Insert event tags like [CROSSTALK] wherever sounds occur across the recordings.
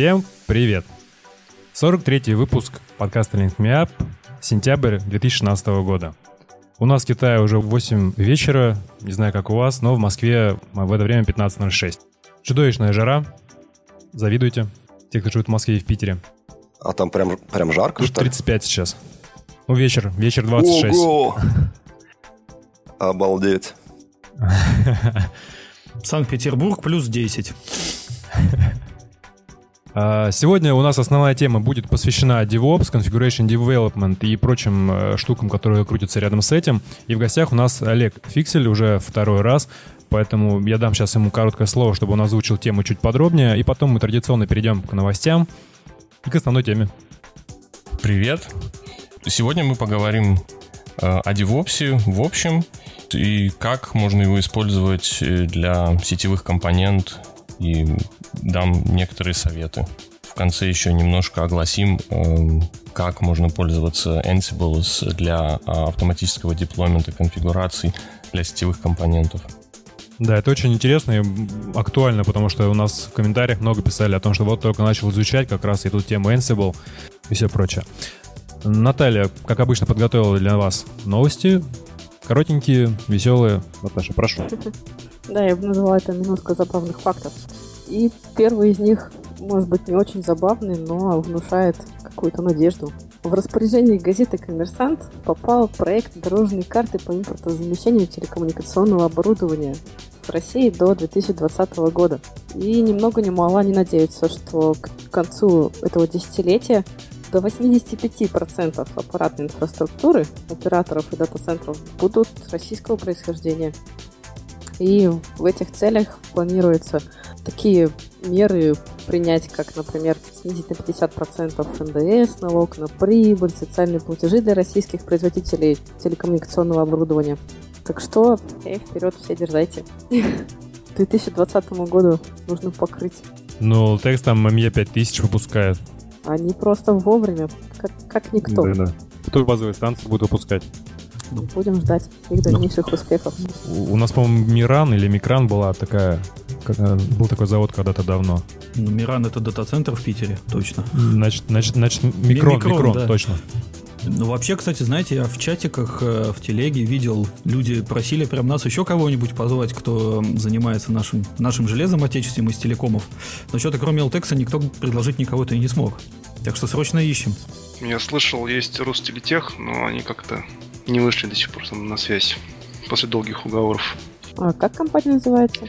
Всем привет! 43-й выпуск подкаста Link Me Up, сентябрь 2016 года. У нас в Китае уже 8 вечера, не знаю, как у вас, но в Москве в это время 15.06. Чудовищная жара, завидуйте, те, кто живет в Москве и в Питере. А там прям, прям жарко, Тут что ли? 35 сейчас. Ну, вечер, вечер 26. Ого! Обалдеть. [LAUGHS] Санкт-Петербург плюс 10. [LAUGHS] А, Сегодня у нас основная тема будет посвящена DevOps, Configuration Development и прочим э, штукам, которые крутятся рядом с этим. И в гостях у нас Олег Фиксель уже второй раз, поэтому я дам сейчас ему короткое слово, чтобы он озвучил тему чуть подробнее, и потом мы традиционно перейдем к новостям и к основной теме. Привет! Сегодня мы поговорим э, о DevOps в общем и как можно его использовать э, для сетевых компонент и дам некоторые советы. В конце еще немножко огласим, э, как можно пользоваться Ansible для а, автоматического деплоймента конфигураций для сетевых компонентов. Да, это очень интересно и актуально, потому что у нас в комментариях много писали о том, что вот только начал изучать как раз и тут тему Ansible и все прочее. Наталья, как обычно, подготовила для вас новости. Коротенькие, веселые. Наташа, прошу. [LAUGHS] Да, я бы назвала это минутка забавных фактов. И первый из них, может быть, не очень забавный, но внушает какую-то надежду. В распоряжении газеты «Коммерсант» попал проект дорожной карты по импортозамещению телекоммуникационного оборудования в России до 2020 года. И ни много ни мало не надеются, что к концу этого десятилетия до 85% аппаратной инфраструктуры операторов и дата-центров будут российского происхождения. И в этих целях планируется такие меры принять, как, например, снизить на 50% НДС, налог на прибыль, социальные платежи для российских производителей телекоммуникационного оборудования. Так что, эй, вперед, все дерзайте. К 2020 году нужно покрыть. Ну, текст там МЕ 5000 выпускает. Они просто вовремя, как, как никто. Да-да. Кто базовые станции будут выпускать? Будем ждать их дальнейших успехов. У у нас, по-моему, Миран или Микран была такая... как, э, Был такой завод когда-то давно. Ну, Миран это дата-центр в Питере, точно. Значит, значит, значит Микрон, Микрон, Микрон, да. точно. Ну, вообще, кстати, знаете, я в чатиках, э, в телеге видел, люди просили прям нас еще кого-нибудь позвать, кто занимается нашим, нашим железом отечественным из телекомов. Но что-то кроме LTEX никто предложить никого-то и не смог. Так что срочно ищем. Я слышал, есть Ростелетех, но они как-то не вышли до сих пор там на связь после долгих уговоров. А как компания называется?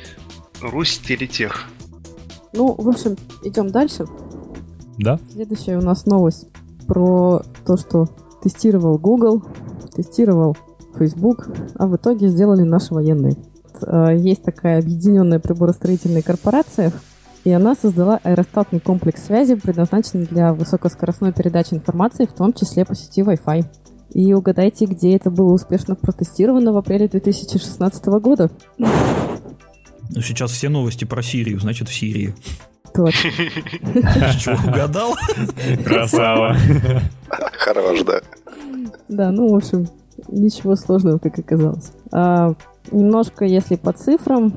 Рустелетех. Ну, в общем, идем дальше. Да? Следующая у нас новость про то, что тестировал Google, тестировал Facebook, а в итоге сделали наши военные. Э, Есть такая объединенная приборостроительная корпорация, и она создала аэростатный комплекс связи, предназначенный для высокоскоростной передачи информации, в том числе по сети Wi-Fi. И угадайте, где это было успешно протестировано в апреле 2016 года. Ну, Сейчас все новости про Сирию, значит, в Сирии. Точно. [LAUGHS] Что, угадал? Красава. Хорош, да. Да, ну, в общем, ничего сложного, как оказалось. А, немножко, если по цифрам,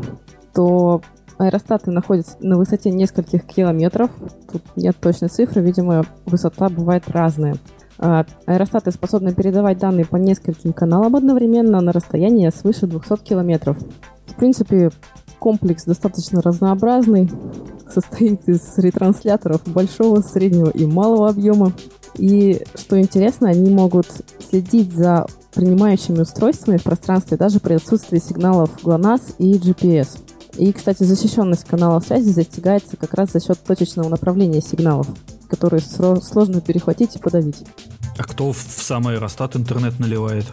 то аэростаты находятся на высоте нескольких километров. Тут нет точной цифры, видимо, высота бывает разная. А, аэростаты способны передавать данные по нескольким каналам одновременно на расстояние свыше 200 километров. В принципе, комплекс достаточно разнообразный, состоит из ретрансляторов большого, среднего и малого объема. И, что интересно, они могут следить за принимающими устройствами в пространстве даже при отсутствии сигналов GLONASS и GPS. И, кстати, защищенность канала связи достигается как раз за счет точечного направления сигналов, которые сложно перехватить и подавить. А кто в сам аэростат интернет наливает?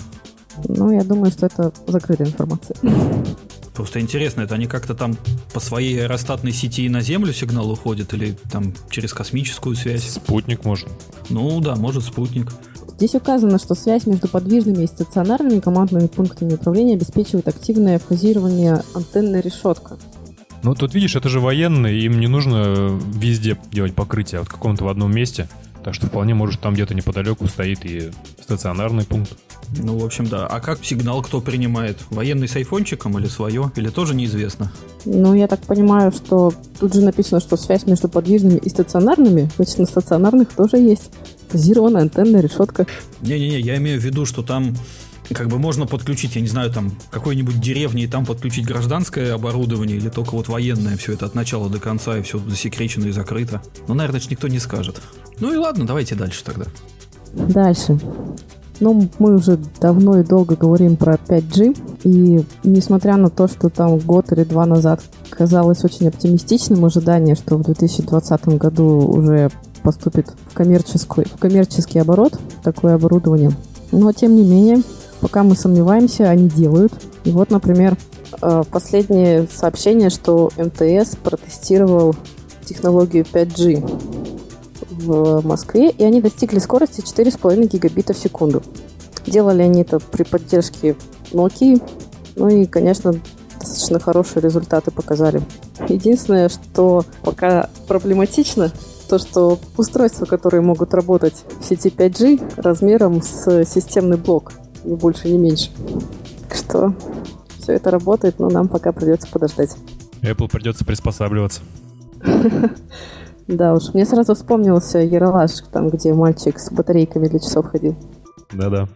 Ну, я думаю, что это закрытая информация. [LAUGHS] Просто интересно, это они как-то там по своей аэростатной сети на Землю сигнал уходит или там через космическую связь? Спутник может. Ну да, может спутник. Здесь указано, что связь между подвижными и стационарными командными пунктами управления обеспечивает активное фазирование антенной решетка. Ну, тут видишь, это же военные, им не нужно везде делать покрытие, а вот в каком-то в одном месте. Так что вполне может там где-то неподалеку стоит и стационарный пункт. Ну, в общем, да. А как сигнал кто принимает? Военный с айфончиком или свое? Или тоже неизвестно? Ну, я так понимаю, что тут же написано, что связь между подвижными и стационарными, значит, на стационарных тоже есть фазированная антенна, решетка. Не-не-не, я имею в виду, что там как бы можно подключить, я не знаю, там какой-нибудь деревни и там подключить гражданское оборудование или только вот военное все это от начала до конца и все засекречено и закрыто. Ну, наверное, это никто не скажет. Ну и ладно, давайте дальше тогда. Дальше. Ну, мы уже давно и долго говорим про 5G, и несмотря на то, что там год или два назад казалось очень оптимистичным ожидание, что в 2020 году уже поступит в, коммерческий, в коммерческий оборот такое оборудование. Но, тем не менее, пока мы сомневаемся, они делают. И вот, например, э, последнее сообщение, что МТС протестировал технологию 5G в Москве, и они достигли скорости 4,5 гигабита в секунду. Делали они это при поддержке Nokia, ну и, конечно, достаточно хорошие результаты показали. Единственное, что пока проблематично, то, что устройства, которые могут работать в сети 5G, размером с системный блок, ни больше, ни меньше. Так что все это работает, но нам пока придется подождать. Apple придется приспосабливаться. [LAUGHS] Да уж, мне сразу вспомнился Яралаш, там, где мальчик с батарейками для часов ходил. Да-да.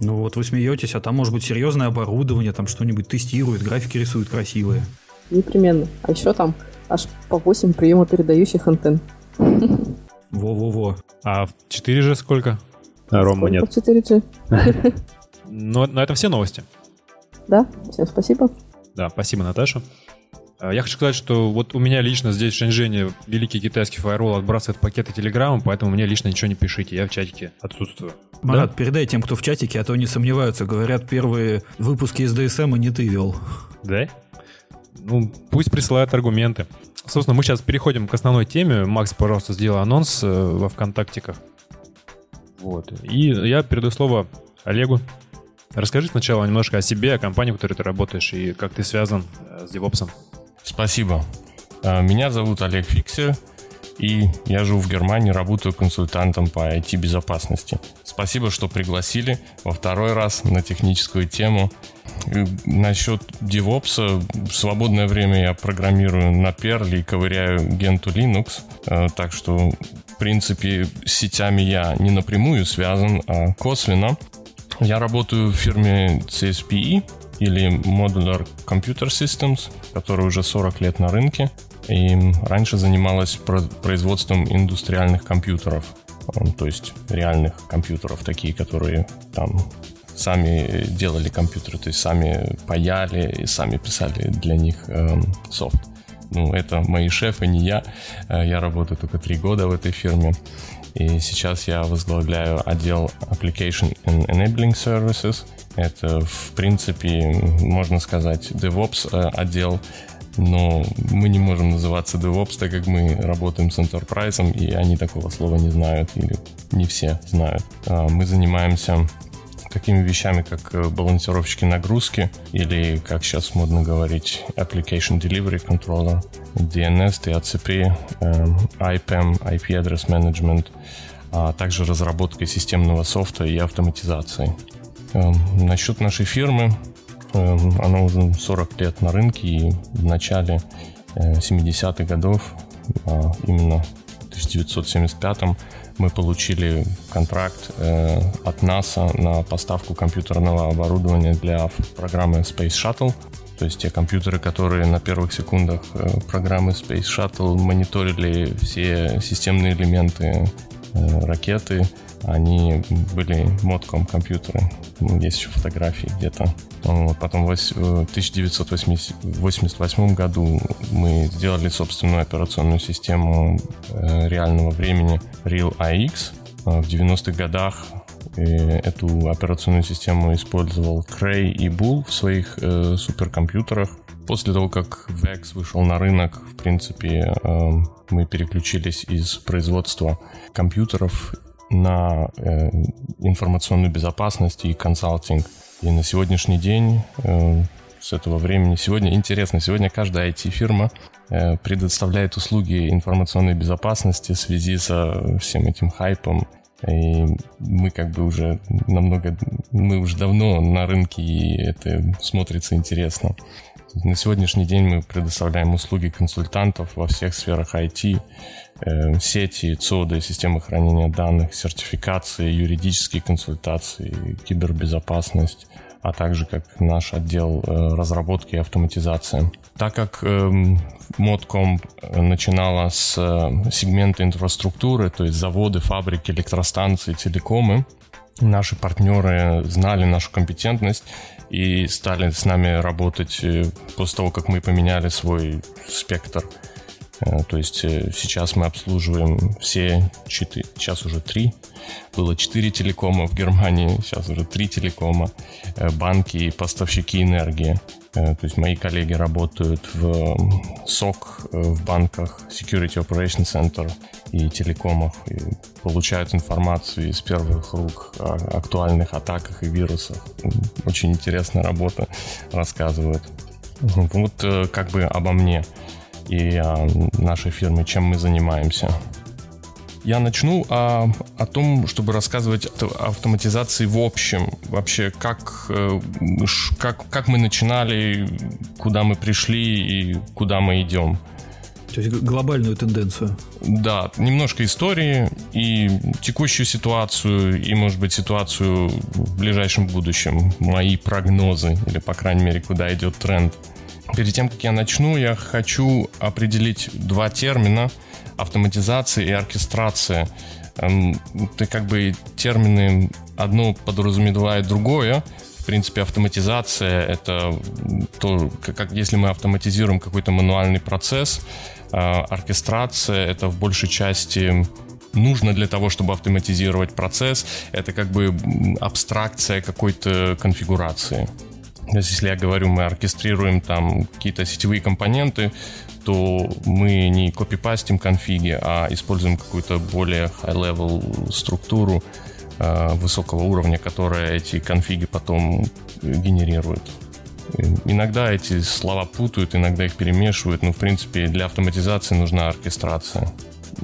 Ну вот вы смеетесь, а там может быть серьезное оборудование, там что-нибудь тестируют, графики рисуют красивые. Непременно. А еще там аж по 8 приема передающих антенн. Во-во-во. А в 4G сколько? А, Рома, нет. В 4G. [LAUGHS] Но, но это все новости. Да, всем спасибо. Да, спасибо, Наташа. А, я хочу сказать, что вот у меня лично здесь в Шэньчжэне великий китайский фаервол отбрасывает пакеты телеграмма, поэтому мне лично ничего не пишите, я в чатике отсутствую. Марат, да? передай тем, кто в чатике, а то они сомневаются. Говорят, первые выпуски из ДСМ не ты вел. Да? Ну, пусть присылают аргументы. Собственно, мы сейчас переходим к основной теме. Макс, пожалуйста, сделай анонс э, во ВКонтактиках. Вот. И я передаю слово Олегу. Расскажи сначала немножко о себе, о компании, в которой ты работаешь, и как ты связан э, с DevOps. Спасибо. А, меня зовут Олег Фиксер, и я живу в Германии, работаю консультантом по IT-безопасности. Спасибо, что пригласили во второй раз на техническую тему. Насчет DevOps, в свободное время я программирую на Perl и ковыряю Gentoo Linux, а, так что, в принципе, с сетями я не напрямую связан, а косвенно. Я работаю в фирме CSPE, или Modular Computer Systems, который уже 40 лет на рынке. И раньше занималась производством индустриальных компьютеров, то есть реальных компьютеров, такие, которые там сами делали компьютеры, то есть сами паяли и сами писали для них э, софт. Ну, это мои шефы, не я. Э, я работаю только три года в этой фирме. И сейчас я возглавляю отдел Application and Enabling Services. Это, в принципе, можно сказать, DevOps э, отдел, но мы не можем называться DevOps, так как мы работаем с Enterprise, и они такого слова не знают, или не все знают. Мы занимаемся такими вещами, как э, балансировщики нагрузки, или, как сейчас модно говорить, Application Delivery Controller, DNS, DHCP, IPAM, IP Address Management, а также разработкой системного софта и автоматизацией. Эм, насчет нашей фирмы, эм, она уже 40 лет на рынке и в начале 70-х э, годов, а именно в 1975 мы получили контракт э, от НАСА на поставку компьютерного оборудования для программы Space Shuttle. То есть те компьютеры, которые на первых секундах э, программы Space Shuttle мониторили все системные элементы ракеты, они были модком компьютеры. Ну, есть еще фотографии где-то. Потом в 1988 году мы сделали собственную операционную систему э, реального времени Real AX. А в 90-х годах э, эту операционную систему использовал Cray и Bull в своих э, суперкомпьютерах. После того, как VEX вышел на рынок, в принципе, э, мы переключились из производства компьютеров на э, информационную безопасность и консалтинг. И на сегодняшний день э, с этого времени, сегодня интересно, сегодня каждая IT-фирма э, предоставляет услуги информационной безопасности в связи со всем этим хайпом И мы как бы уже намного, мы уже давно на рынке, и это смотрится интересно. На сегодняшний день мы предоставляем услуги консультантов во всех сферах IT, сети, ЦОДы, системы хранения данных, сертификации, юридические консультации, кибербезопасность, а также как наш отдел э, разработки и автоматизации. Так как э, Modcom начинала с э, сегмента инфраструктуры, то есть заводы, фабрики, электростанции, телекомы, наши партнеры знали нашу компетентность и стали с нами работать э, после того, как мы поменяли свой спектр. Э, то есть э, сейчас мы обслуживаем все четыре, сейчас уже три было 4 телекома в Германии, сейчас уже 3 телекома, э, банки и поставщики энергии. То есть мои коллеги работают в СОК, в банках, Security Operation Center и телекомах, и получают информацию из первых рук о актуальных атаках и вирусах. Очень интересная работа рассказывают. Вот как бы обо мне и о нашей фирме, чем мы занимаемся. Я начну о, о том, чтобы рассказывать о автоматизации в общем. Вообще, как, э, как, как мы начинали, куда мы пришли и куда мы идем. То есть глобальную тенденцию. Да, немножко истории и текущую ситуацию, и, может быть, ситуацию в ближайшем будущем. Мои прогнозы, или, по крайней мере, куда идет тренд. Перед тем, как я начну, я хочу определить два термина – автоматизация и оркестрация. Эм, ты как бы термины одно подразумевает другое. В принципе, автоматизация — это то, как если мы автоматизируем какой-то мануальный процесс. А оркестрация — это в большей части нужно для того, чтобы автоматизировать процесс. Это как бы абстракция какой-то конфигурации. То есть, если я говорю, мы оркестрируем там какие-то сетевые компоненты, то мы не копипастим конфиги, а используем какую-то более high-level структуру э, высокого уровня, которая эти конфиги потом генерирует. Иногда эти слова путают, иногда их перемешивают, но в принципе для автоматизации нужна оркестрация.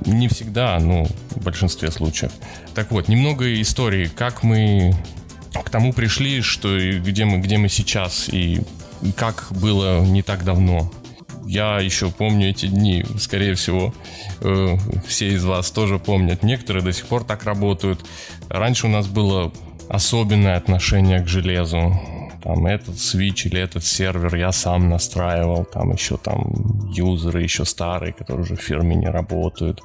Не всегда, но в большинстве случаев. Так вот, немного истории, как мы к тому пришли, что где мы, где мы сейчас и как было не так давно я еще помню эти дни, скорее всего, э, все из вас тоже помнят. Некоторые до сих пор так работают. Раньше у нас было особенное отношение к железу. Там этот свич или этот сервер я сам настраивал. Там еще там юзеры еще старые, которые уже в фирме не работают.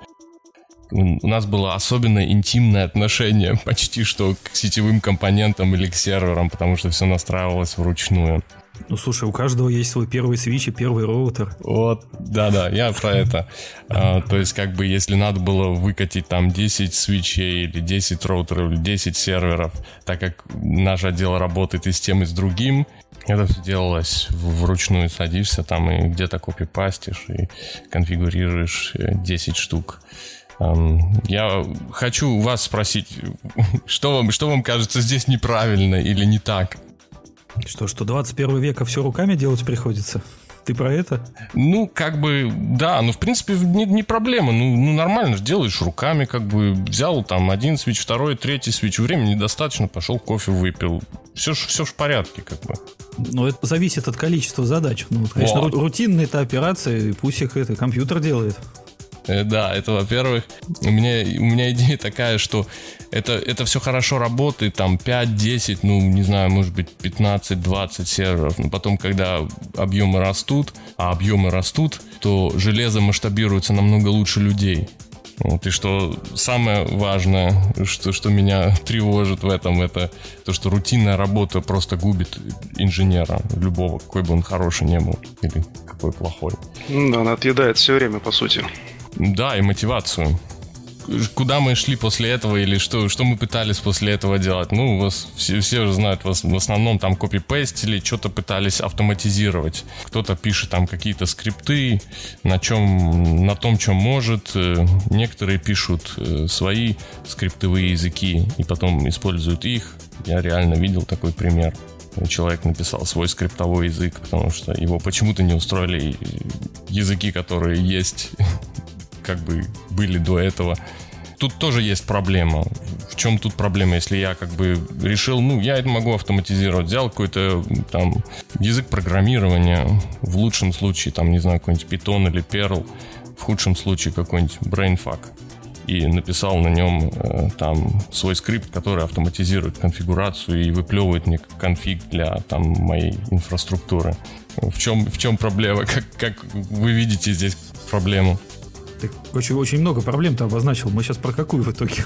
У нас было особенно интимное отношение [LAUGHS] почти что к сетевым компонентам или к серверам, потому что все настраивалось вручную. Ну, слушай, у каждого есть свой первый свич и первый роутер. Вот, да-да, я про это. А, то есть, как бы, если надо было выкатить там 10 свечей или 10 роутеров или 10 серверов, так как наш отдел работает и с тем, и с другим, это все делалось вручную, садишься там и где-то копипастишь и конфигурируешь 10 э, штук. Я хочу вас спросить, [LAUGHS] что вам, что вам кажется здесь неправильно или не так? Что, что 21 века все руками делать приходится? Ты про это? Ну, как бы, да, ну, в принципе, не, не проблема. Ну, ну, нормально же делаешь руками, как бы взял там один свич, второй, третий свич. Времени недостаточно, пошел кофе выпил. Все, все в порядке, как бы. Ну, это зависит от количества задач. Ну, конечно, вот. рутинные это операции, пусть их это компьютер делает. Э, да, это во-первых. У меня, у меня идея такая, что это, это все хорошо работает, там 5-10, ну, не знаю, может быть 15-20 серверов. Но потом, когда объемы растут, а объемы растут, то железо масштабируется намного лучше людей. Вот, и что самое важное, что, что меня [LAUGHS] тревожит в этом, это то, что рутинная работа просто губит инженера любого, какой бы он хороший не был, или какой плохой. Да, она отъедает все время, по сути. Да, и мотивацию. Куда мы шли после этого или что, что мы пытались после этого делать? Ну, вас все, все уже знают, вас, в основном там копипейстили, что-то пытались автоматизировать. Кто-то пишет там какие-то скрипты, на чем, на том, чем может. Э, некоторые пишут э, свои скриптовые языки и потом используют их. Я реально видел такой пример человек написал свой скриптовой язык, потому что его почему-то не устроили языки, которые есть как бы были до этого. тут тоже есть проблема. В чем тут проблема, если я как бы решил, ну, я это могу автоматизировать, взял какой-то там язык программирования, в лучшем случае, там, не знаю, какой-нибудь Python или Perl, в худшем случае какой-нибудь BrainFuck и написал на нем э, там свой скрипт, который автоматизирует конфигурацию и выплевывает мне конфиг для там моей инфраструктуры. В чем, в чем проблема? [LAUGHS] Как, как вы видите здесь проблему? Ты очень, очень много проблем ты обозначил. Мы сейчас про какую в итоге?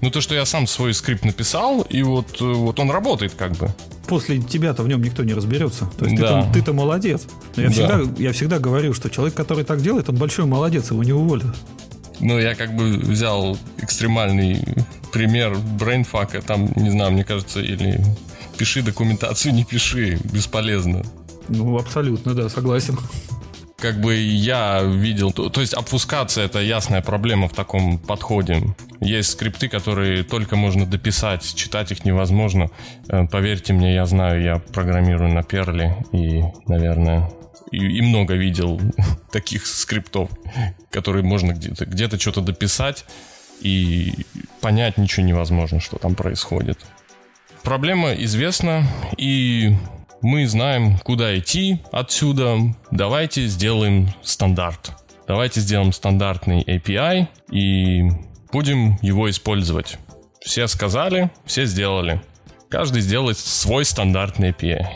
Ну, то, что я сам свой скрипт написал, и вот, э, вот он работает как бы. После тебя-то в нем никто не разберется. То есть да. ты-то, ты-то молодец. Но я, да. всегда, я всегда говорю, что человек, который так делает, он большой молодец, его не уволят. Ну, я как бы взял экстремальный пример Brainfuck а. Там, не знаю, мне кажется, или пиши документацию, не пиши, бесполезно. Ну, абсолютно, да, согласен как бы я видел, то, то есть обфускация это ясная проблема в таком подходе. Есть скрипты, которые только можно дописать, читать их невозможно. Э, поверьте мне, я знаю, я программирую на Перле и, наверное, и, и много видел [LAUGHS] таких скриптов, которые можно где-то где что-то дописать и понять ничего невозможно, что там происходит. Проблема известна, и мы знаем, куда идти отсюда. Давайте сделаем стандарт. Давайте сделаем стандартный API и будем его использовать. Все сказали, все сделали. Каждый сделает свой стандартный API.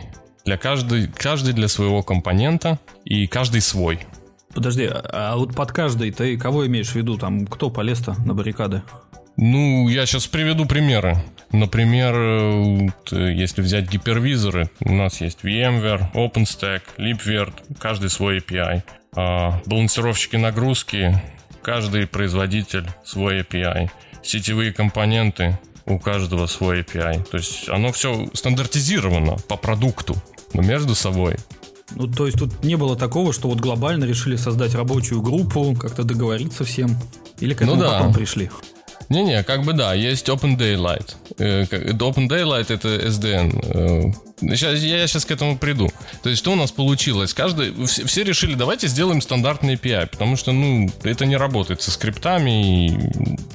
Для каждый, каждый для своего компонента и каждый свой. Подожди, а вот под каждый ты кого имеешь в виду? Там кто полез-то на баррикады? Ну, я сейчас приведу примеры. Например, э, если взять гипервизоры, у нас есть VMware, OpenStack, LibVirt, каждый свой API. А балансировщики нагрузки, каждый производитель свой API. Сетевые компоненты, у каждого свой API. То есть оно все стандартизировано по продукту, но между собой. Ну, то есть тут не было такого, что вот глобально решили создать рабочую группу, как-то договориться всем? Или к этому ну, да. потом пришли? Не-не, как бы да, есть Open Daylight. Э, Open Daylight это SDN. Сейчас, я сейчас к этому приду. То есть, что у нас получилось? Каждый, все, все решили, давайте сделаем стандартный API, потому что, ну, это не работает со скриптами, и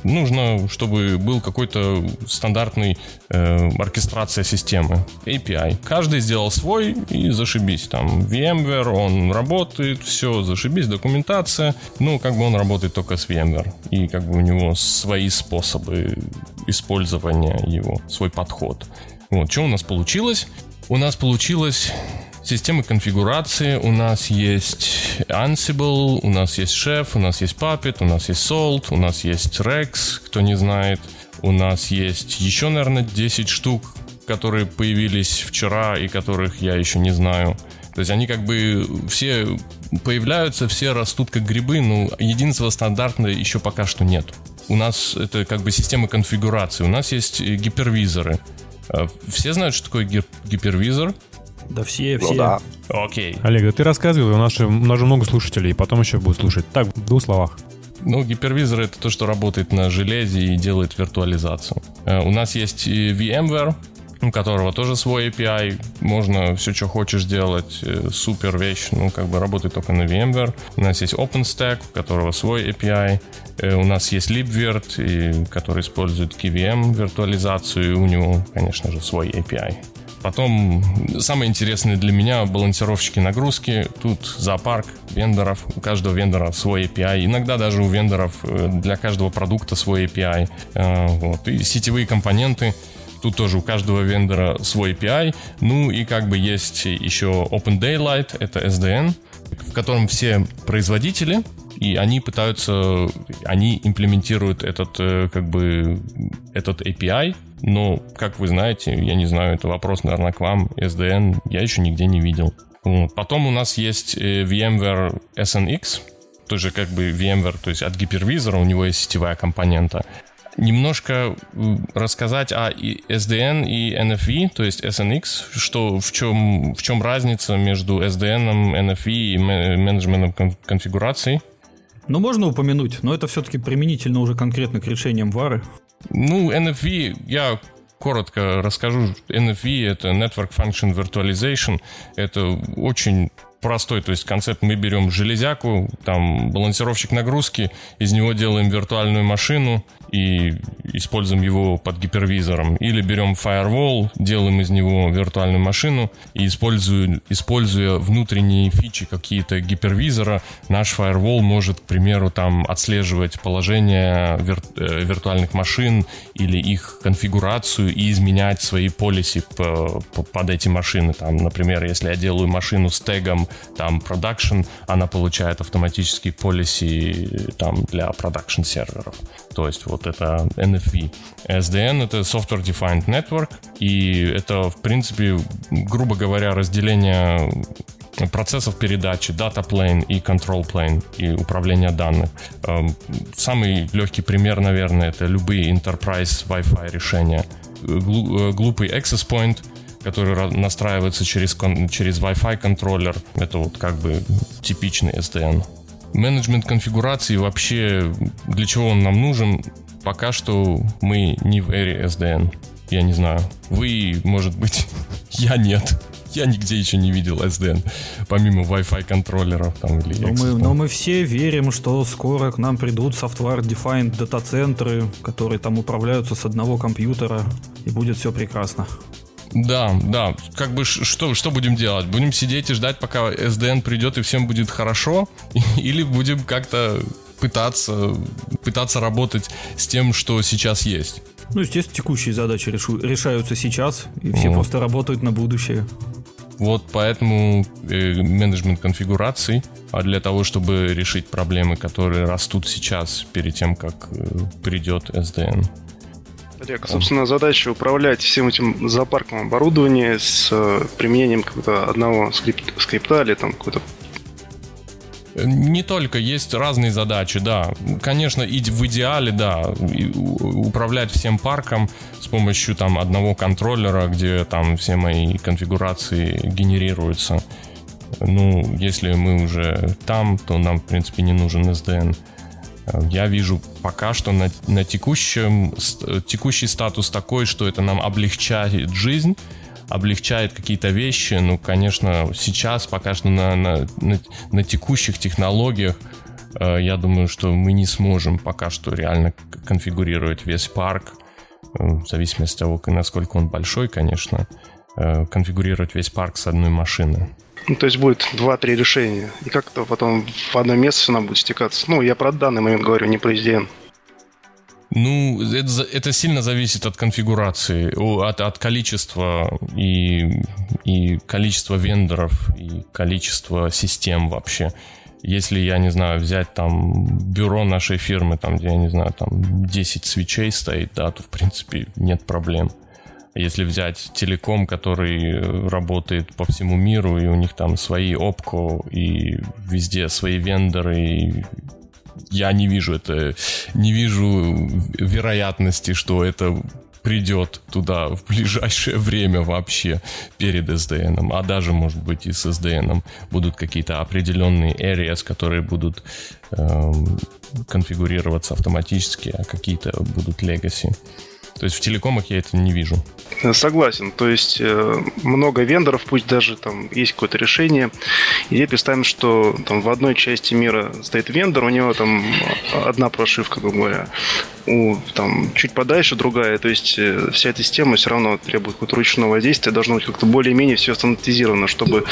нужно, чтобы был какой-то стандартный э, оркестрация системы. API. Каждый сделал свой и зашибись. Там VMware, он работает, все, зашибись, документация. Ну, как бы он работает только с VMware. И как бы у него свои способы использования его, свой подход. Вот, что у нас получилось? У нас получилась система конфигурации. У нас есть Ansible, у нас есть Chef, у нас есть Puppet, у нас есть Salt, у нас есть Rex, кто не знает. У нас есть еще, наверное, 10 штук, которые появились вчера и которых я еще не знаю. То есть они как бы все появляются, все растут как грибы, но единственного стандарта еще пока что нет. У нас это как бы система конфигурации. У нас есть гипервизоры. Э, все знают, что такое гип- гипервизор? Да все, ну все. Ну, да. Окей. Олег, да ты рассказывай, у нас, же, у нас же много слушателей, и потом еще будут слушать. Так, в двух словах. Ну, гипервизор это то, что работает на железе и делает виртуализацию. Э, у нас есть VMware, у которого тоже свой API, можно все, что хочешь делать, э, супер вещь, ну, как бы работает только на VMware. У нас есть OpenStack, у которого свой API, э, у нас есть LibVirt, который использует KVM виртуализацию, и у него, конечно же, свой API. Потом самое интересное для меня балансировщики нагрузки. Тут зоопарк вендоров. У каждого вендора свой API. Иногда даже у вендоров э, для каждого продукта свой API. Вот. И сетевые компоненты. Тут тоже у каждого вендора свой API. Ну и как бы есть еще Open Daylight, это SDN, в котором все производители, и они пытаются, они имплементируют этот, э, как бы, этот API, но, как вы знаете, я не знаю, это вопрос, наверное, к вам, SDN я еще нигде не видел. Потом у нас есть э, VMware SNX, тоже как бы VMware, то есть от гипервизора у него есть сетевая компонента немножко рассказать о SDN и NFV, то есть SNX, что в чем, в чем разница между SDN, NFV и менеджментом конфигурации. Ну, можно упомянуть, но это все-таки применительно уже конкретно к решениям вары. Ну, NFV, я коротко расскажу. NFV — это Network Function Virtualization. Это очень простой, то есть концепт мы берем железяку, там балансировщик нагрузки, из него делаем виртуальную машину и используем его под гипервизором. Или берем firewall, делаем из него виртуальную машину и используя, используя внутренние фичи какие-то гипервизора, наш firewall может, к примеру, там отслеживать положение вир, э, виртуальных машин или их конфигурацию и изменять свои полиси под эти машины. Там, например, если я делаю машину с тегом там production, она получает автоматический полиси там для продакшн серверов. То есть вот это NFV. SDN — это Software Defined Network, и это, в принципе, грубо говоря, разделение процессов передачи, data plane и control plane, и управление данных. Эм, самый легкий пример, наверное, это любые enterprise Wi-Fi решения. Э, глупый access point — который настраивается через, через Wi-Fi контроллер. Это вот как бы типичный SDN. Менеджмент конфигурации вообще, для чего он нам нужен, пока что мы не в эре SDN. Я не знаю. Вы, может быть, [LAUGHS] я нет. Я нигде еще не видел SDN, помимо Wi-Fi контроллеров там или но мы, но мы все верим, что скоро к нам придут software-defined дата-центры, которые там управляются с одного компьютера, и будет все прекрасно. Да, да. Как бы что, что будем делать? Будем сидеть и ждать, пока SDN придет и всем будет хорошо? [LAUGHS] Или будем как-то пытаться, пытаться работать с тем, что сейчас есть? Ну, естественно, текущие задачи решу, решаются сейчас, и все вот. просто работают на будущее. Вот поэтому э, менеджмент конфигураций, а для того, чтобы решить проблемы, которые растут сейчас, перед тем, как э, придет SDN. Олег, собственно, задача управлять всем этим зоопарком оборудования с э, применением какого-то одного скрипт, скрипта или там какой-то не только, есть разные задачи, да. Конечно, и в идеале, да, управлять всем парком с помощью там одного контроллера, где там все мои конфигурации генерируются. Ну, если мы уже там, то нам, в принципе, не нужен SDN. Я вижу пока что на, на текущем, текущий статус такой, что это нам облегчает жизнь, облегчает какие-то вещи. Ну, конечно, сейчас пока что на, на, на, на текущих технологиях э, я думаю, что мы не сможем пока что реально конфигурировать весь парк, э, в зависимости от того, насколько он большой, конечно, э, конфигурировать весь парк с одной машины. Ну, то есть будет 2-3 решения. И как то потом в одно место все равно будет стекаться. Ну, я про данный момент говорю, не про SDN. Ну, это, это сильно зависит от конфигурации, от, от количества и, и количества вендоров, и количества систем вообще. Если, я не знаю, взять там бюро нашей фирмы, там, где, я не знаю, там 10 свечей стоит, да, то, в принципе, нет проблем. Если взять телеком, который э, работает по всему миру, и у них там свои ОПКО, и везде свои вендоры, и я не вижу это, не вижу вероятности, что это придет туда в ближайшее время вообще перед SDN, а даже, может быть, и с SDN будут какие-то определенные areas, которые будут эм, конфигурироваться автоматически, а какие-то будут legacy. То есть в телекомах я это не вижу. Согласен. То есть э, много вендоров, пусть даже там есть какое-то решение. И представим, что там в одной части мира стоит вендор, у него там одна прошивка, грубо говоря у, там, чуть подальше другая. То есть э, вся эта система все равно требует какого-то ручного действия. Должно быть как-то более-менее все стандартизировано, чтобы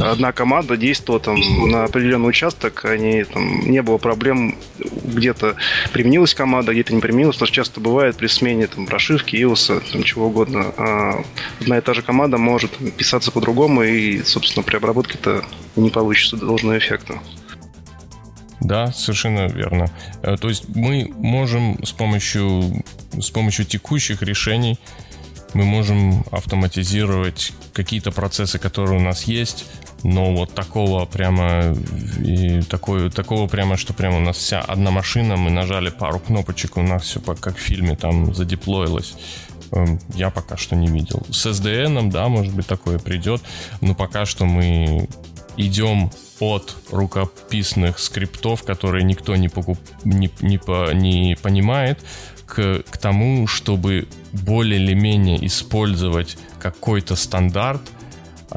одна команда действовала там на определенный участок, а не, там, не было проблем, где-то применилась команда, где-то не применилась. Потому что часто бывает при смене там, прошивки, иоса, там, чего угодно. А одна и та же команда может писаться по-другому, и, собственно, при обработке-то не получится должного эффекта. Да, совершенно верно. Э, то есть мы можем с помощью, с помощью текущих решений мы можем автоматизировать какие-то процессы, которые у нас есть, но вот такого прямо и такое, такого прямо, что прямо у нас вся одна машина, мы нажали пару кнопочек, у нас все как в фильме там задеплоилось. Эм, я пока что не видел. С SDN, да, может быть, такое придет, но пока что мы идем от рукописных скриптов, которые никто не, покуп... не, не, по... не понимает, к, к тому, чтобы более или менее использовать какой-то стандарт,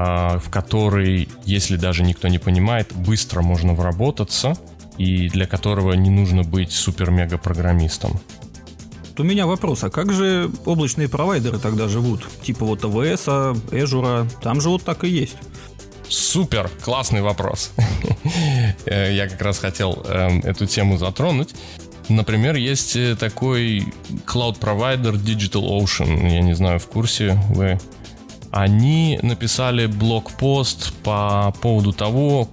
в который, если даже никто не понимает, быстро можно вработаться и для которого не нужно быть супер-мега-программистом. У меня вопрос, а как же облачные провайдеры тогда живут? Типа вот AWS, Azure, там же вот так и есть. Супер, классный вопрос. [LAUGHS] Э, я как раз хотел эм, эту тему затронуть. Например, есть э, такой cloud-провайдер DigitalOcean. Я не знаю, в курсе вы. Они написали блокпост по поводу того,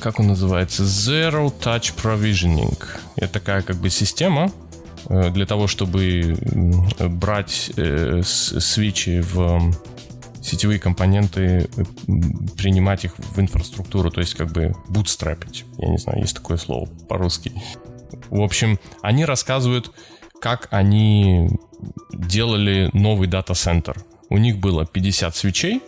как он называется, Zero Touch Provisioning. Это такая как бы система э, для того, чтобы брать свечи в сетевые компоненты, э, принимать их в инфраструктуру, то есть как бы бутстрапить. Я не знаю, есть такое слово по-русски. В общем, они рассказывают, как они делали новый дата-центр. У них было 50 свечей,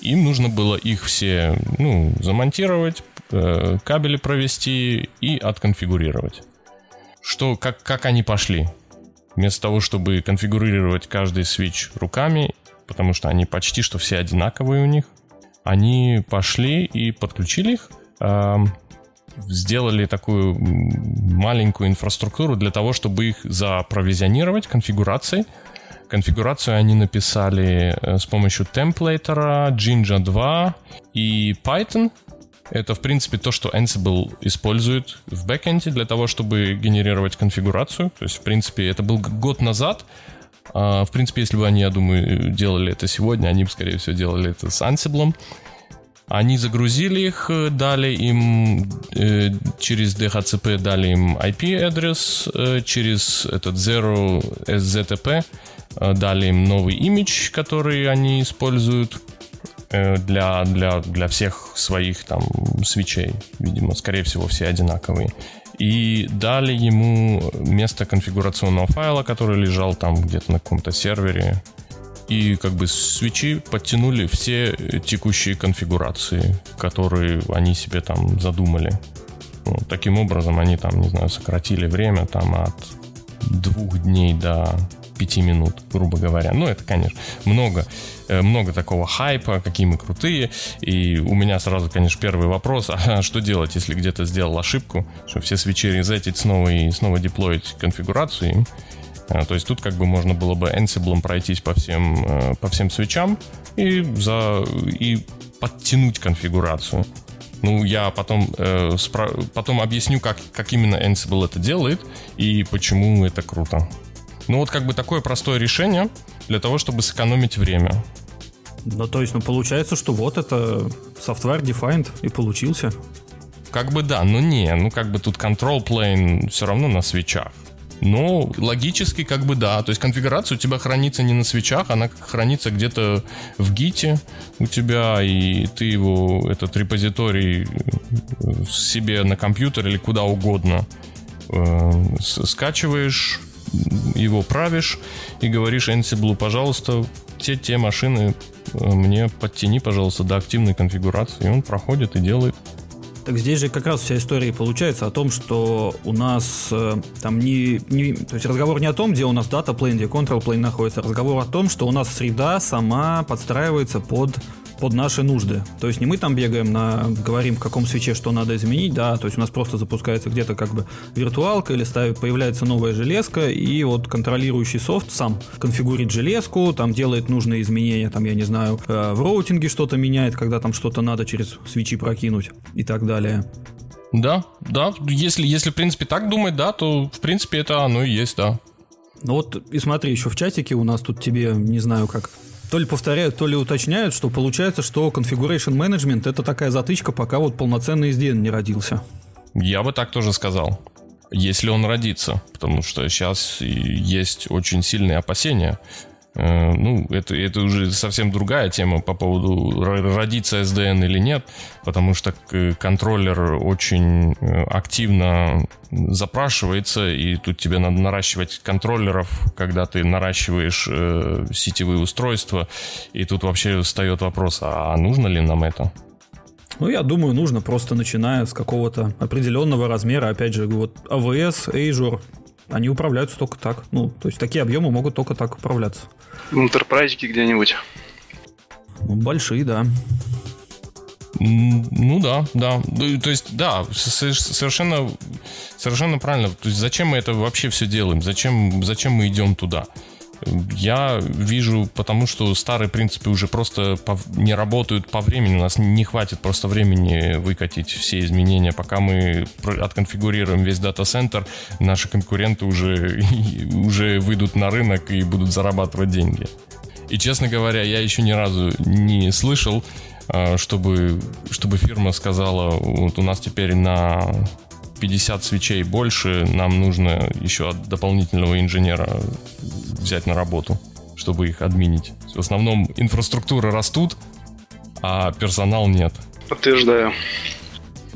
им нужно было их все ну, замонтировать, э, кабели провести и отконфигурировать. Что, как, как они пошли? Вместо того, чтобы конфигурировать каждый свич руками потому что они почти что все одинаковые у них. Они пошли и подключили их, сделали такую маленькую инфраструктуру для того, чтобы их запровизионировать конфигурацией. Конфигурацию они написали э, с помощью темплейтера, Jinja 2 и Python. Это, в принципе, то, что Ansible использует в бэкэнде для того, чтобы генерировать конфигурацию. То есть, в принципе, это был год назад, а, в принципе, если бы они, я думаю, делали это сегодня, они бы, скорее всего, делали это с Ansible. Они загрузили их, дали им э, через DHCP дали им IP-адрес, э, через этот Zero SZTP э, дали им новый имидж, который они используют э, для, для, для всех своих там свечей. Видимо, скорее всего, все одинаковые и дали ему место конфигурационного файла, который лежал там где-то на каком-то сервере. И как бы свечи подтянули все текущие конфигурации, которые они себе там задумали. Ну, таким образом они там, не знаю, сократили время там от двух дней до пяти минут, грубо говоря. Ну, это, конечно, много, э, много такого хайпа, какие мы крутые. И у меня сразу, конечно, первый вопрос, [LAUGHS] а что делать, если где-то сделал ошибку, что все свечи резетить снова и снова деплоить конфигурацию а, то есть тут как бы можно было бы Ansible пройтись по всем, э, по всем свечам и, за, и подтянуть конфигурацию. Ну, я потом, э, спро- потом объясню, как, как именно Ansible это делает и почему это круто. Ну вот как бы такое простое решение для того, чтобы сэкономить время. Ну, то есть, ну, получается, что вот это software defined и получился. Как бы да, но не, ну как бы тут control plane все равно на свечах. Но логически как бы да, то есть конфигурация у тебя хранится не на свечах, она хранится где-то в гите у тебя, и ты его, этот репозиторий э, себе на компьютер или куда угодно э, скачиваешь, его правишь и говоришь Ansible, пожалуйста, те, те машины э, мне подтяни, пожалуйста, до активной конфигурации. И он проходит и делает. Так здесь же как раз вся история получается о том, что у нас э, там не, не... То есть разговор не о том, где у нас дата plane, где control plane находится. Разговор о том, что у нас среда сама подстраивается под под наши нужды. То есть не мы там бегаем, на, говорим, в каком свече что надо изменить, да, то есть у нас просто запускается где-то как бы виртуалка или ставит, появляется новая железка, и вот контролирующий софт сам конфигурит железку, там делает нужные изменения, там, я не знаю, э, в роутинге что-то меняет, когда там что-то надо через свечи прокинуть и так далее. Да, да, если, если в принципе так думать, да, то в принципе это оно и есть, да. Ну вот и смотри, еще в чатике у нас тут тебе, не знаю, как то ли повторяют, то ли уточняют, что получается, что Configuration Management это такая затычка, пока вот полноценный SDN не родился. Я бы так тоже сказал. Если он родится, потому что сейчас есть очень сильные опасения, ну, это, это уже совсем другая тема по поводу родиться SDN или нет, потому что контроллер очень э, активно запрашивается, и тут тебе надо наращивать контроллеров, когда ты наращиваешь э, сетевые устройства, и тут вообще встает вопрос, а нужно ли нам это? Ну, я думаю, нужно просто начиная с какого-то определенного размера, опять же, вот AWS, Azure, они управляются только так. Ну, то есть такие объемы могут только так управляться. В интерпрайзике где-нибудь. Ну, большие, да. Ну да, да. То есть, да, совершенно, совершенно правильно. То есть, зачем мы это вообще все делаем? Зачем, зачем мы идем туда? Я вижу, потому что старые принципы уже просто не работают по времени. У нас не хватит просто времени выкатить все изменения. Пока мы отконфигурируем весь дата-центр, наши конкуренты уже, [LAUGHS] уже выйдут на рынок и будут зарабатывать деньги. И, честно говоря, я еще ни разу не слышал, а, чтобы, чтобы фирма сказала, вот у нас теперь на 50 свечей больше, нам нужно еще от дополнительного инженера взять на работу, чтобы их админить. В основном инфраструктуры растут, а персонал нет. Подтверждаю.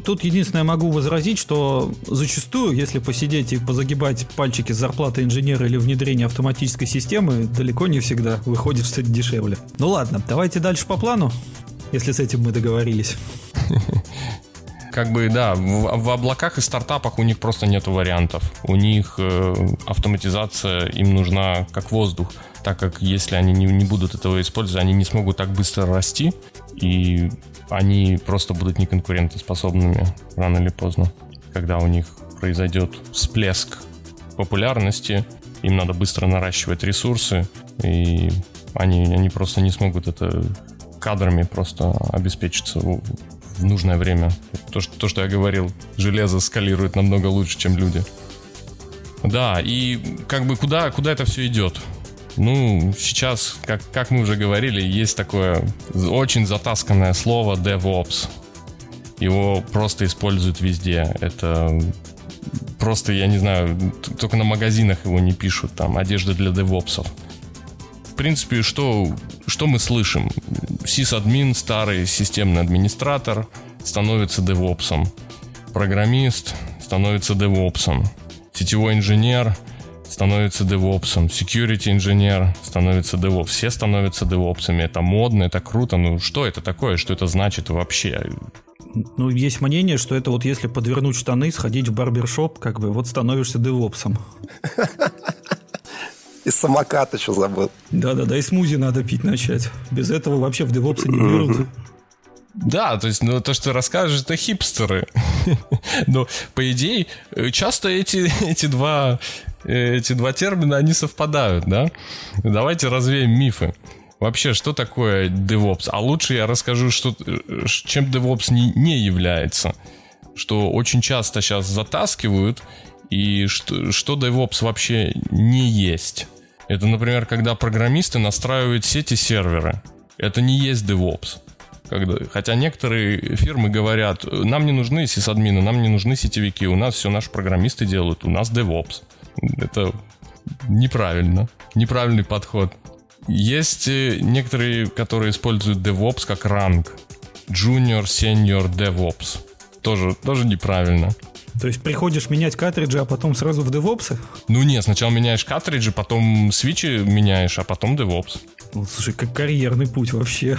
Тут единственное могу возразить, что зачастую, если посидеть и позагибать пальчики с зарплаты инженера или внедрения автоматической системы, далеко не всегда выходит, что это дешевле. Ну ладно, давайте дальше по плану, если с этим мы договорились. [LAUGHS] как бы, да, в, в облаках и стартапах у них просто нет вариантов. У них э, автоматизация им нужна как воздух, так как если они не, не будут этого использовать, они не смогут так быстро расти, и они просто будут неконкурентоспособными рано или поздно. Когда у них произойдет всплеск популярности, им надо быстро наращивать ресурсы, и они, они просто не смогут это кадрами просто обеспечиться в нужное время. То, что, то, что я говорил, железо скалирует намного лучше, чем люди. Да, и как бы куда, куда это все идет? Ну, сейчас, как, как мы уже говорили, есть такое очень затасканное слово DevOps. Его просто используют везде. Это просто, я не знаю, только на магазинах его не пишут, там, одежда для девопсов. В принципе, что, что мы слышим? Сисадмин, старый системный администратор, становится девопсом. Программист становится девопсом. Сетевой инженер становится девопсом. Security инженер становится девопсом. Все становятся девопсами. Это модно, это круто. Ну что это такое? Что это значит вообще? Ну, есть мнение, что это вот если подвернуть штаны, сходить в барбершоп, как бы, вот становишься девопсом. [LAUGHS] И самокат еще забыл. Да-да-да, и смузи надо пить начать. Без этого вообще в девопсы не берут. Да, то есть, ну, то, что ты расскажешь, это хипстеры. [LAUGHS] Но, по идее, часто эти, эти, два, эти два термина, они совпадают, да? Давайте развеем мифы. Вообще, что такое DevOps? А лучше я расскажу, что, чем DevOps не, не является. Что очень часто сейчас затаскивают, и что, что DevOps вообще не есть. Это, например, когда программисты настраивают сети серверы. Это не есть DevOps. Когда, хотя некоторые фирмы говорят, нам не нужны сисадмины, нам не нужны сетевики, у нас все наши программисты делают, у нас DevOps. Это неправильно, неправильный подход. Есть э, некоторые, которые используют DevOps как ранг. Junior, Senior, DevOps. Тоже, тоже неправильно. То есть приходишь менять картриджи, а потом сразу в DevOps? Ну нет, сначала меняешь картриджи, потом свечи меняешь, а потом DevOps. Ну, слушай, как карьерный путь вообще.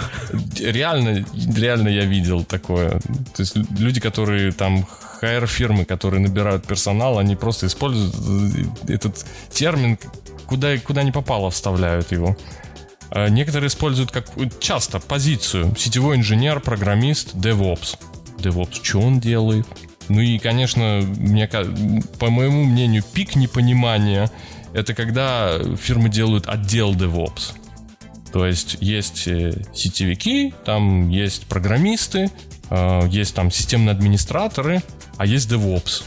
Реально, реально я видел такое. То есть люди, которые там HR-фирмы, которые набирают персонал, они просто используют этот термин, куда, куда не попало вставляют его. А некоторые используют как часто позицию сетевой инженер, программист, DevOps. DevOps, что он делает? Ну и, конечно, мне, по моему мнению, пик непонимания это когда фирмы делают отдел DevOps. То есть есть э, сетевики, там есть программисты, э, есть там системные администраторы, а есть DevOps.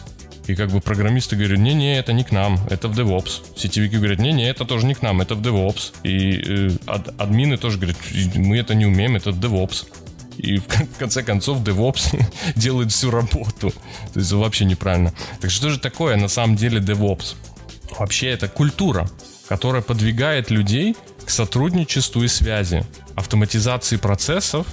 И как бы программисты говорят, не-не, это не к нам, это в DevOps. Сетевики говорят, не-не, это тоже не к нам, это в DevOps. И э, ад, админы тоже говорят, мы это не умеем, это DevOps. И в конце концов DevOps [LAUGHS] делает всю работу. То есть вообще неправильно. Так что же такое на самом деле DevOps? Вообще это культура, которая подвигает людей к сотрудничеству и связи, автоматизации процессов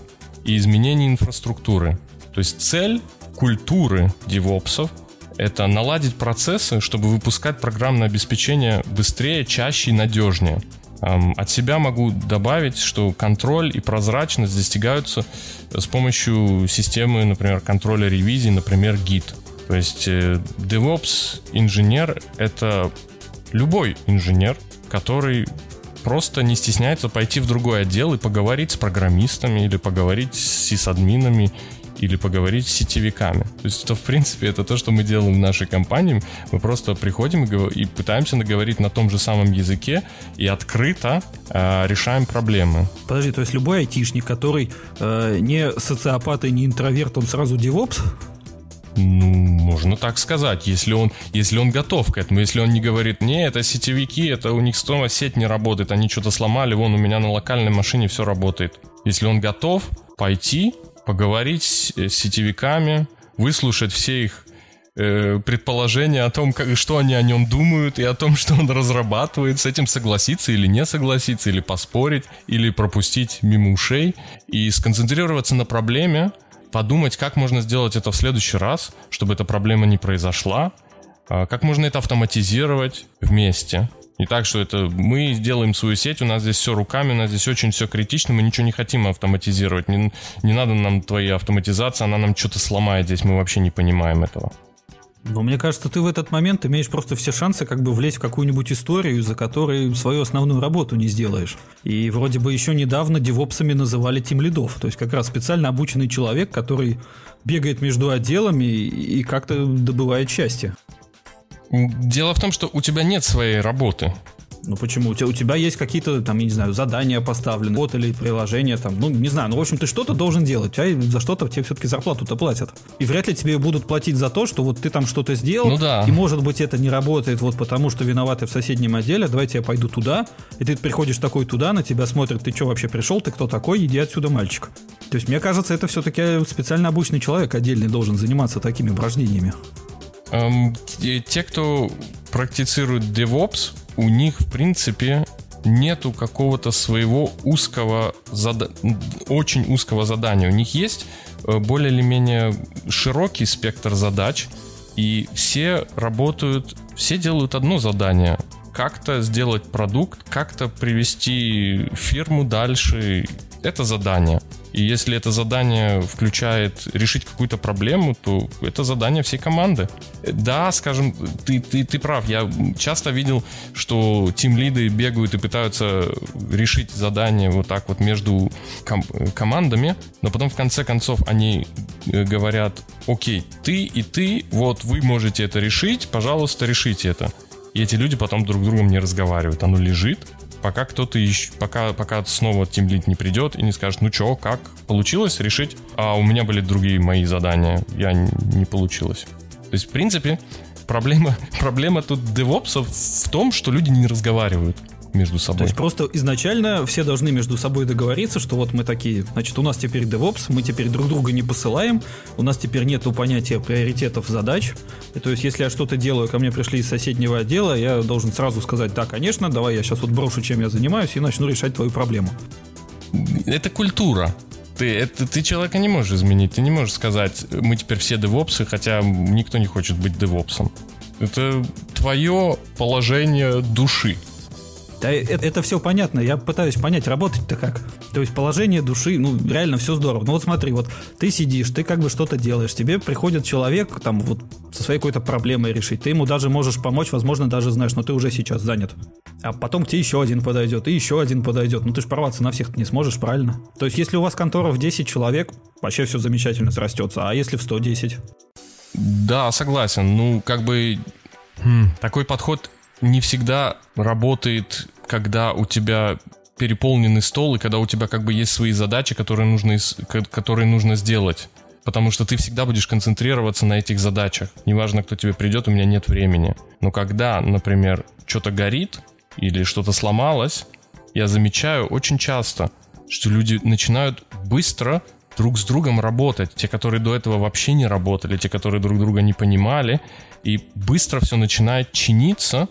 и изменении инфраструктуры. То есть цель культуры DevOps это наладить процессы, чтобы выпускать программное обеспечение быстрее, чаще и надежнее. От себя могу добавить, что контроль и прозрачность достигаются с помощью системы, например, контроля ревизии, например, Git. То есть э, DevOps инженер — это любой инженер, который просто не стесняется пойти в другой отдел и поговорить с программистами или поговорить с сисадминами или поговорить с сетевиками. То есть это, в принципе, это то, что мы делаем в нашей компании. Мы просто приходим и, и пытаемся наговорить на том же самом языке и открыто э, решаем проблемы. Подожди, то есть любой айтишник, который э, не социопат и не интроверт, он сразу девопс? Ну, можно так сказать, если он, если он готов к этому, если он не говорит, не, это сетевики, это у них снова сеть не работает, они что-то сломали, вон у меня на локальной машине все работает. Если он готов пойти, поговорить с, с сетевиками, выслушать все их э, предположения о том, как, что они о нем думают, и о том, [LAUGHS] что он разрабатывает, с этим согласиться или не согласиться, или поспорить, или пропустить мимо ушей, и сконцентрироваться на проблеме, подумать, как можно сделать это в следующий раз, чтобы эта проблема не произошла, а, как можно это автоматизировать вместе. Не так, что это мы сделаем свою сеть, у нас здесь все руками, у нас здесь очень все критично, мы ничего не хотим автоматизировать. Не, не надо нам твоя автоматизация, она нам что-то сломает здесь, мы вообще не понимаем этого. Но мне кажется, ты в этот момент имеешь просто все шансы как бы влезть в какую-нибудь историю, за которой свою основную работу не сделаешь. И вроде бы еще недавно девопсами называли тим лидов, то есть как раз специально обученный человек, который бегает между отделами и как-то добывает счастье. Дело в том, что у тебя нет своей работы. Ну почему? У тебя, у тебя есть какие-то, там, я не знаю, задания поставлены, вот или приложение, там, ну, не знаю, ну, в общем, ты что-то должен делать, а за что-то тебе все-таки зарплату-то платят. И вряд ли тебе будут платить за то, что вот ты там что-то сделал, ну, да. и, может быть, это не работает вот потому, что виноваты в соседнем отделе, давайте я пойду туда, и ты приходишь такой туда, на тебя смотрят, ты что вообще пришел, ты кто такой, иди отсюда, мальчик. То есть, мне кажется, это все-таки специально обычный человек отдельный должен заниматься такими упражнениями. Эм, те, кто практицирует DevOps, у них, в принципе, нету какого-то своего узкого, зада... очень узкого задания. У них есть э, более или менее широкий спектр задач, и все работают, все делают одно задание. Как-то сделать продукт, как-то привести фирму дальше. Это задание. И если это задание включает решить какую-то проблему, то это задание всей команды. Да, скажем, ты, ты, ты прав. Я часто видел, что тим-лиды бегают и пытаются решить задание вот так вот между ком- командами, но потом в конце концов они э, говорят, окей, ты и ты, вот вы можете это решить, пожалуйста, решите это. И эти люди потом друг с другом не разговаривают. Оно лежит, пока кто-то еще, пока, пока снова тимлид не придет и не скажет, ну чё, как, получилось решить? А у меня были другие мои задания, я не получилось. То есть, в принципе, проблема, [LAUGHS] проблема тут девопсов в том, что люди не разговаривают между собой. То есть просто изначально все должны между собой договориться, что вот мы такие, значит, у нас теперь DevOps, мы теперь друг друга не посылаем, у нас теперь нету понятия приоритетов задач. И то есть если я что-то делаю, ко мне пришли из соседнего отдела, я должен сразу сказать, да, конечно, давай я сейчас вот брошу, чем я занимаюсь, и начну решать твою проблему. Это культура. Ты, это, ты человека не можешь изменить. Ты не можешь сказать, мы теперь все девопсы, хотя никто не хочет быть девопсом. Это твое положение души. Да это, это все понятно. Я пытаюсь понять, работать-то как. То есть положение души, ну, реально все здорово. Ну вот смотри, вот ты сидишь, ты как бы что-то делаешь, тебе приходит человек, там, вот, со своей какой-то проблемой решить. Ты ему даже можешь помочь, возможно, даже знаешь, но ты уже сейчас занят. А потом к тебе еще один подойдет, и еще один подойдет. Ну ты же порваться на всех не сможешь, правильно? То есть если у вас контора в 10 человек, вообще все замечательно срастется. А если в 110? Да, согласен. Ну, как бы хм, такой подход не всегда работает, когда у тебя переполненный стол и когда у тебя как бы есть свои задачи, которые нужно, которые нужно сделать. Потому что ты всегда будешь концентрироваться на этих задачах. Неважно, кто тебе придет, у меня нет времени. Но когда, например, что-то горит или что-то сломалось, я замечаю очень часто, что люди начинают быстро друг с другом работать. Те, которые до этого вообще не работали, те, которые друг друга не понимали. И быстро все начинает чиниться,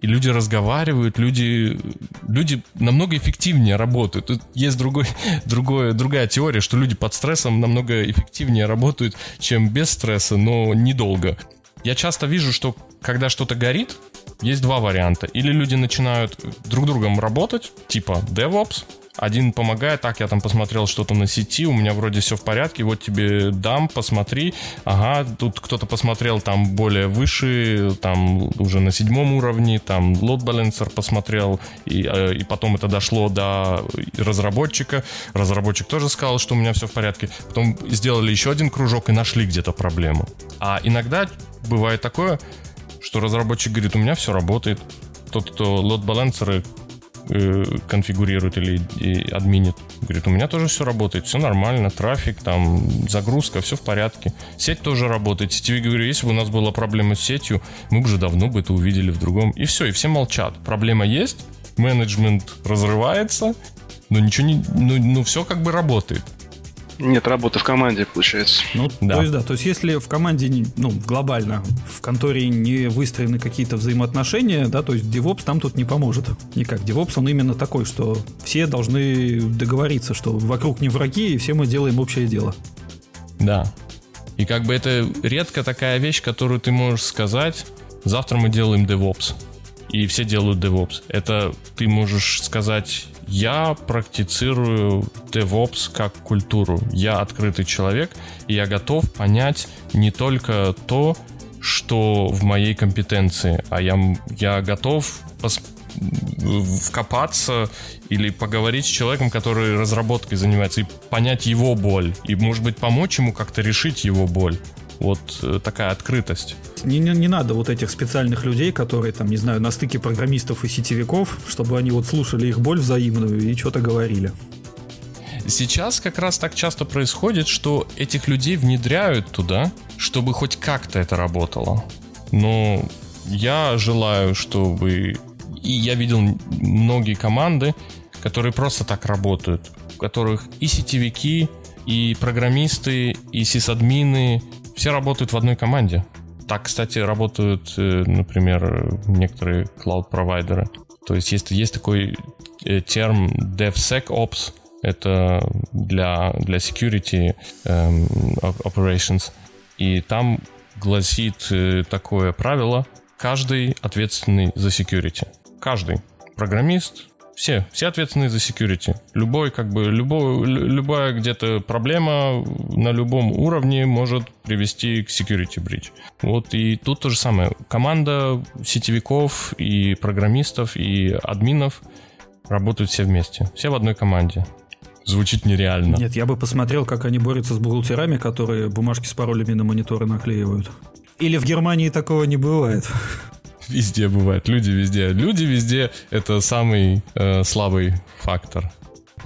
и люди разговаривают, люди, люди намного эффективнее работают. Тут есть другой, [LAUGHS] другой, другая теория, что люди под стрессом намного эффективнее работают, чем без стресса, но недолго. Я часто вижу, что когда что-то горит, есть два варианта. Или люди начинают друг другом работать, типа DevOps, один помогает, так, я там посмотрел что-то на сети, у меня вроде все в порядке, вот тебе дам, посмотри, ага, тут кто-то посмотрел там более выше, там уже на седьмом уровне, там load balancer посмотрел, и, э, и потом это дошло до разработчика, разработчик тоже сказал, что у меня все в порядке, потом сделали еще один кружок и нашли где-то проблему. А иногда бывает такое, что разработчик говорит, у меня все работает, тот, кто balancer э, конфигурирует или админит. Говорит, у меня тоже все работает, все нормально, трафик, там, загрузка, все в порядке. Сеть тоже работает. Сетевик говорю, если бы у нас была проблема с сетью, мы бы уже давно бы это увидели в другом. И все, и все молчат. Проблема есть, менеджмент разрывается, но ничего не... Ну, ну все как бы работает. Нет работы в команде, получается. Ну, Да. то есть, да, то есть, если в команде, ну, глобально, в конторе не выстроены какие-то взаимоотношения, да, то есть DevOps там тут не поможет. Никак. DevOps, он именно такой, что все должны договориться, что вокруг не враги, и все мы делаем общее дело. Да. И как бы это редко такая вещь, которую ты можешь сказать, завтра мы делаем DevOps. И все делают DevOps. Это ты можешь сказать, я практицирую DevOps как культуру. Я открытый человек, и я готов понять не только то, что в моей компетенции, а я, я готов пос- вкопаться или поговорить с человеком, который разработкой занимается, и понять его боль, и, может быть, помочь ему как-то решить его боль. Вот э, такая открытость. Не, не, не надо вот этих специальных людей, которые там, не знаю, на стыке программистов и сетевиков, чтобы они вот слушали их боль взаимную и что-то говорили. Сейчас как раз так часто происходит, что этих людей внедряют туда, чтобы хоть как-то это работало. Но я желаю, чтобы... И я видел многие команды, которые просто так работают, в которых и сетевики, и программисты, и сисадмины, все работают в одной команде. Так, кстати, работают, э, например, некоторые клауд-провайдеры. То есть есть, есть такой э, терм DevSecOps, это для, для security эм, op- operations. И там гласит э, такое правило, каждый ответственный за security. Каждый. Программист, все, все ответственны за security. Любой, как бы, любой, лю- любая где-то проблема на любом уровне может привести к security breach. Вот и тут то же самое. Команда сетевиков и программистов и админов работают все вместе. Все в одной команде. Звучит нереально. Нет, я бы посмотрел, как они борются с бухгалтерами, которые бумажки с паролями на мониторы наклеивают. Или в Германии такого не бывает. Везде бывает. Люди везде. Люди везде это самый э, слабый фактор.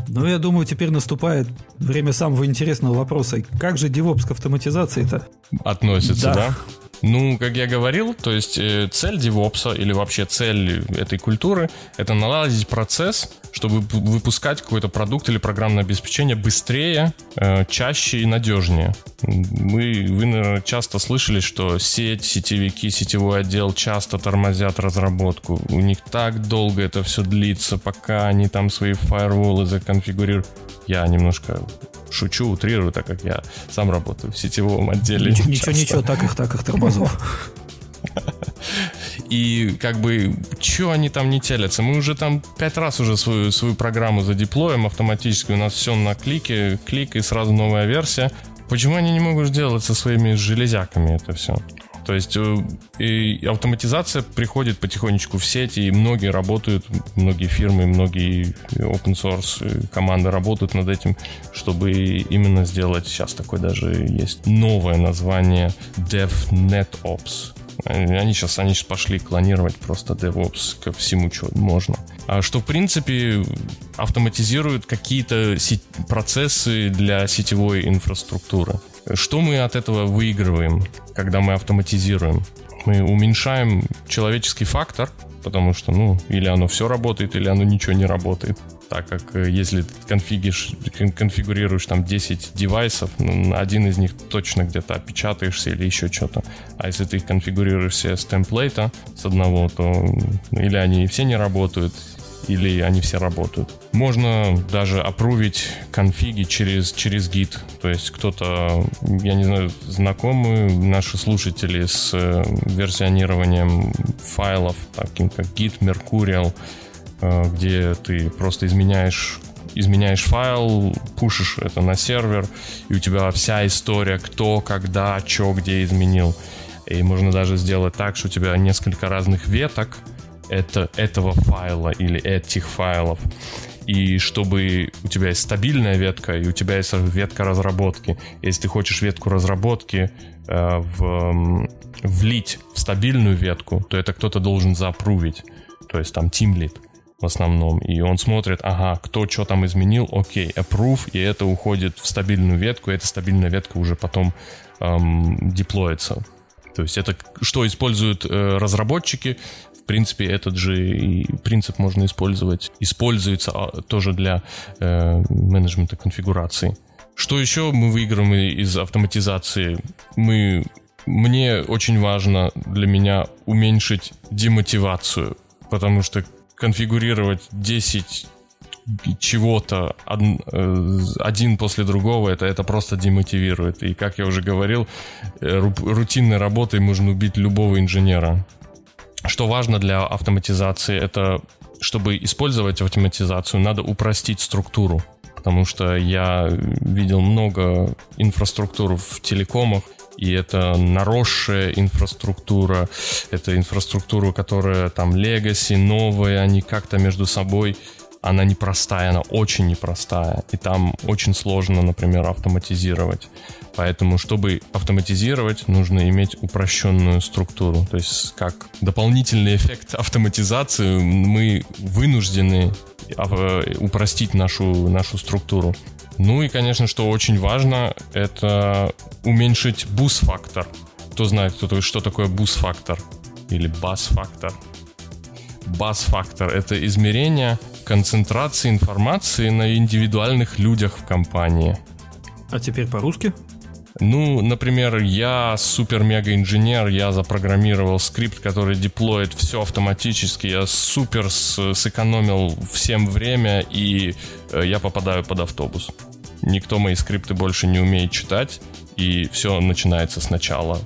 Ну, я думаю, теперь наступает время самого интересного вопроса. Как же DevOps к автоматизации-то? относится, Да. да? Ну, как я говорил, то есть э, цель DevOps или вообще цель этой культуры — это наладить процесс, чтобы выпускать какой-то продукт или программное обеспечение быстрее, э, чаще и надежнее. Мы, вы, наверное, часто слышали, что сеть, сетевики, сетевой отдел часто тормозят разработку. У них так долго это все длится, пока они там свои фаерволы законфигурируют. Я немножко шучу, утрирую, так как я сам работаю в сетевом отделе. [LAUGHS] Ничего, ничего, часто. ничего, так их, так их тормозов. [LAUGHS] И как бы, что они там не телятся? Мы уже там пять раз уже свою, свою программу задеплоим автоматически. У нас все на клике, клик и сразу новая версия. Почему они не могут сделать со своими железяками это все? То есть э, и автоматизация приходит потихонечку в сеть, и многие работают, многие фирмы, многие open source э, команды работают над этим, чтобы именно сделать, сейчас такое даже есть новое название DevNetOps. Они сейчас, они сейчас пошли клонировать просто DevOps ко всему, что можно. А что, в принципе, автоматизирует какие-то процессы для сетевой инфраструктуры. Что мы от этого выигрываем, когда мы автоматизируем? Мы уменьшаем человеческий фактор, потому что, ну, или оно все работает, или оно ничего не работает. Так как э, если ты конфигиш- кон- конфигурируешь там 10 девайсов, ну, один из них точно где-то опечатаешься или еще что-то. А если ты их конфигурируешь себе с темплейта, с одного, то или они все не работают, или они все работают. Можно даже опрувить конфиги через, через гид. То есть кто-то, я не знаю, знакомы наши слушатели с э, версионированием файлов, таким как git, э, где ты просто изменяешь изменяешь файл, пушишь это на сервер, и у тебя вся история, кто, когда, что, где изменил. И можно даже сделать так, что у тебя несколько разных веток это, этого файла или этих файлов. И чтобы у тебя есть стабильная ветка, и у тебя есть ветка разработки. Если ты хочешь ветку разработки э, в, влить в стабильную ветку, то это кто-то должен запрувить. То есть там тимлит в основном. И он смотрит, ага, кто что там изменил, окей, approve, и это уходит в стабильную ветку, и эта стабильная ветка уже потом эм, деплоится. То есть это что используют э, разработчики, в принципе, этот же принцип можно использовать, используется а, тоже для э, менеджмента конфигурации. Что еще мы выиграем из автоматизации? Мы, мне очень важно для меня уменьшить демотивацию, потому что конфигурировать 10 чего-то один, э, один после другого, это, это просто демотивирует. И, как я уже говорил, э, рутинной работой можно убить любого инженера. Что важно для автоматизации, это чтобы использовать автоматизацию, надо упростить структуру. Потому что я видел много инфраструктур в телекомах, и это наросшая инфраструктура, это инфраструктура, которая там legacy, новая, они как-то между собой она непростая, она очень непростая. И там очень сложно, например, автоматизировать. Поэтому, чтобы автоматизировать, нужно иметь упрощенную структуру. То есть, как дополнительный эффект автоматизации, мы вынуждены а, упростить нашу, нашу структуру. Ну и, конечно, что очень важно, это уменьшить буз-фактор. Кто знает, кто, что такое буз-фактор или бас-фактор? Бас-фактор — это измерение концентрации информации на индивидуальных людях в компании. А теперь по-русски? Ну, например, я супер-мега-инженер, я запрограммировал скрипт, который деплоит все автоматически, я супер сэкономил всем время, и э, я попадаю под автобус. Никто мои скрипты больше не умеет читать, и все начинается сначала.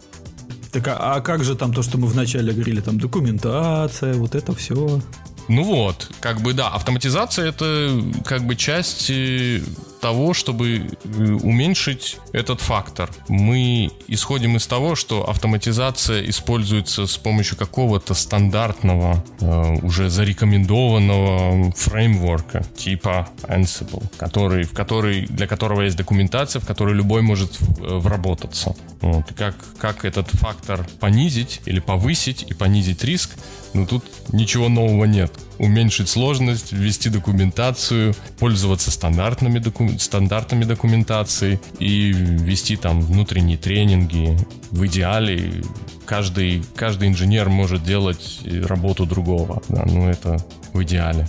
Так а, а как же там то, что мы вначале говорили, там документация, вот это все? Ну вот, как бы да, автоматизация это как бы часть э, того, чтобы э, уменьшить этот фактор. Мы исходим из того, что автоматизация используется с помощью какого-то стандартного, э, уже зарекомендованного фреймворка типа Ansible, который, в который, для которого есть документация, в которой любой может вработаться. Вот. Как, как этот фактор понизить или повысить и понизить риск, ну тут ничего нового нет. Уменьшить сложность, ввести документацию, пользоваться стандартными, доку... стандартами документации и ввести там внутренние тренинги. В идеале каждый, каждый инженер может делать работу другого. Да, ну это в идеале.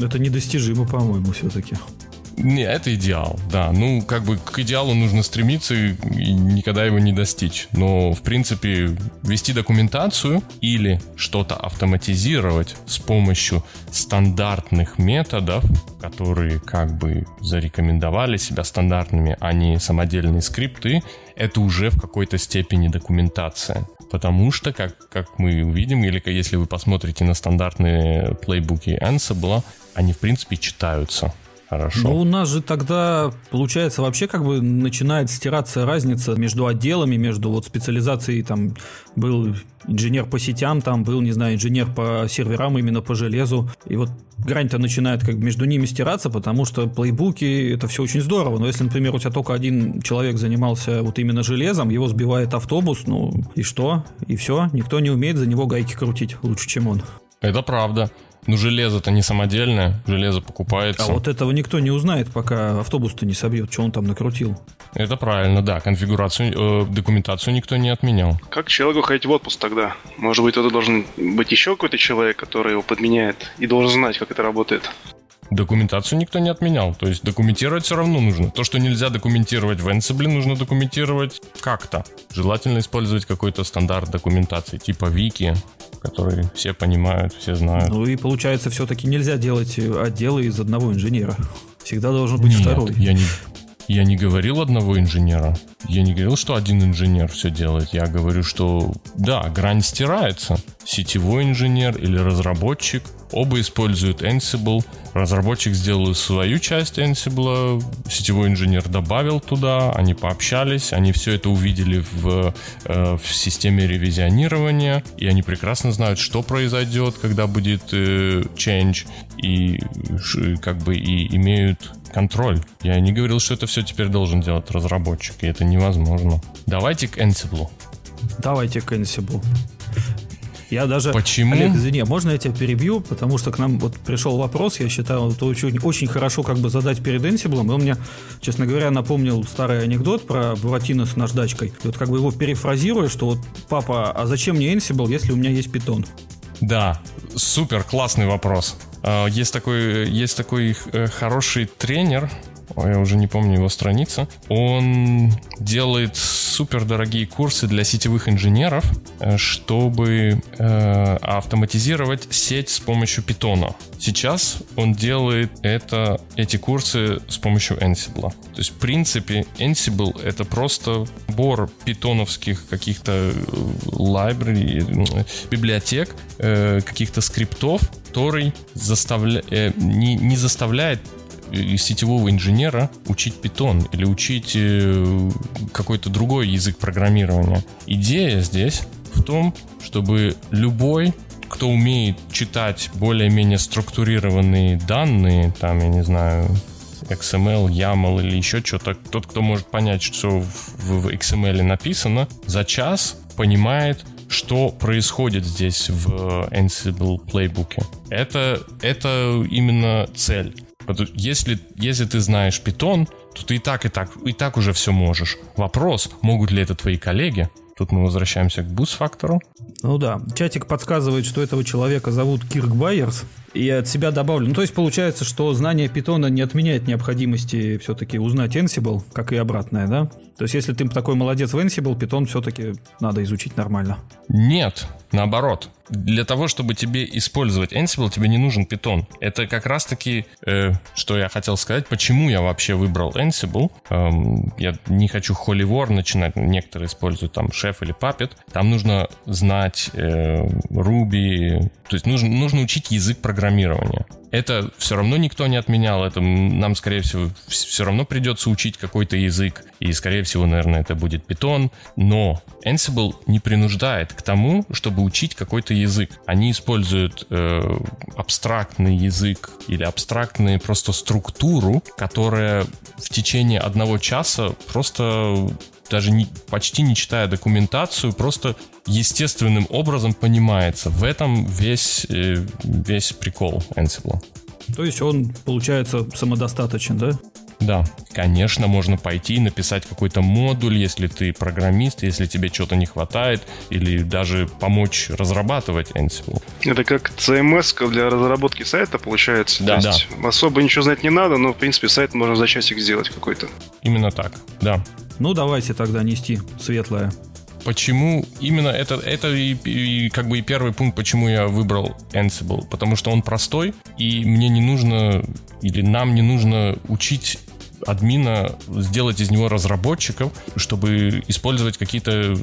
Это недостижимо, по-моему, все-таки. Не, это идеал, да. Ну, как бы к идеалу нужно стремиться и, и никогда его не достичь. Но, в принципе, вести документацию или что-то автоматизировать с помощью стандартных методов, которые как бы зарекомендовали себя стандартными, а не самодельные скрипты, это уже в какой-то степени документация. Потому что, как, как мы увидим, или если вы посмотрите на стандартные плейбуки Ansible, они, в принципе, читаются. Хорошо. Ну, у нас же тогда, получается, вообще как бы начинает стираться разница между отделами, между вот специализацией, там, был инженер по сетям, там был, не знаю, инженер по серверам, именно по железу. И вот грань-то начинает как бы между ними стираться, потому что плейбуки это все очень здорово. Но если, например, у тебя только один человек занимался вот именно железом, его сбивает автобус, ну и что? И все, никто не умеет за него гайки крутить лучше, чем он. Это правда. Ну, железо-то не самодельное, железо покупается. А вот этого никто не узнает, пока автобус-то не собьет, что он там накрутил. Это правильно, да. Конфигурацию, э, документацию никто не отменял. Как человеку ходить в отпуск тогда? Может быть, это должен быть еще какой-то человек, который его подменяет и должен знать, как это работает? Документацию никто не отменял. То есть документировать все равно нужно. То, что нельзя документировать в Ansible, нужно документировать как-то. Желательно использовать какой-то стандарт документации, типа Вики, который все понимают, все знают. Ну и получается, все-таки нельзя делать отделы из одного инженера. Всегда должен быть Нет, второй. Я не, Я не говорил одного инженера. Я не говорил, что один инженер все делает. Я говорю, что да, грань стирается. Сетевой инженер или разработчик Оба используют Ansible. Разработчик сделал свою часть Ansible, сетевой инженер добавил туда, они пообщались, они все это увидели в, э, в системе ревизионирования, и они прекрасно знают, что произойдет, когда будет э, change, и как бы и имеют контроль. Я не говорил, что это все теперь должен делать разработчик, и это невозможно. Давайте к Ansible. Давайте к Ansible. Я даже... Почему? Олег, извини, можно я тебя перебью? Потому что к нам вот пришел вопрос, я считаю, это очень, очень хорошо как бы задать перед Ansible. И он мне, честно говоря, напомнил старый анекдот про Буратино с наждачкой. И вот как бы его перефразируя, что вот, папа, а зачем мне Ansible, если у меня есть питон? Да, супер, классный вопрос. А, есть такой, есть такой э, хороший тренер, я уже не помню его страница, он делает супер дорогие курсы для сетевых инженеров, э, чтобы э, автоматизировать сеть с помощью питона. Сейчас он делает это, эти курсы с помощью Ansible. То есть, в принципе, Ansible — это просто набор питоновских каких-то э, библиотек, э, каких-то скриптов, который заставля... не, не заставляет сетевого инженера учить питон или учить э, какой-то другой язык программирования. Идея здесь в том, чтобы любой кто умеет читать более-менее структурированные данные, там, я не знаю, XML, YAML или еще что-то, тот, кто может понять, что в, в XML написано, за час понимает, что происходит здесь в Ansible Playbook. Это, это именно цель. Если, если ты знаешь Python, то ты и так, и так, и так уже все можешь. Вопрос, могут ли это твои коллеги? Тут мы возвращаемся к буст-фактору. Ну да, чатик подсказывает, что этого человека зовут Кирк Байерс. И от себя добавлю. Ну, то есть получается, что знание питона не отменяет необходимости все-таки узнать Ansible, как и обратное, да? То есть если ты такой молодец в Ansible, питон все-таки надо изучить нормально. Нет, наоборот для того, чтобы тебе использовать Ansible, тебе не нужен Python. Это как раз-таки, э, что я хотел сказать, почему я вообще выбрал Ansible. Эм, я не хочу Holy War начинать, некоторые используют там Chef или Puppet. Там нужно знать э, Ruby, то есть нужно, нужно учить язык программирования. Это все равно никто не отменял, это нам, скорее всего, все равно придется учить какой-то язык, и, скорее всего, наверное, это будет Python, но Ansible не принуждает к тому, чтобы учить какой-то язык. Они используют э, абстрактный язык или абстрактную просто структуру, которая в течение одного часа просто даже не, почти не читая документацию, просто естественным образом понимается. В этом весь, э, весь прикол Ansible. То есть он, получается, самодостаточен, да? Да, конечно, можно пойти и написать какой-то модуль, если ты программист, если тебе чего-то не хватает, или даже помочь разрабатывать Ansible. Это как CMS для разработки сайта получается. Да, да. особо ничего знать не надо, но в принципе сайт можно за часик сделать какой-то. Именно так, да. Ну давайте тогда нести светлое почему именно это, это и, и как бы и первый пункт, почему я выбрал Ansible, потому что он простой, и мне не нужно, или нам не нужно учить админа, сделать из него разработчиков, чтобы использовать какие-то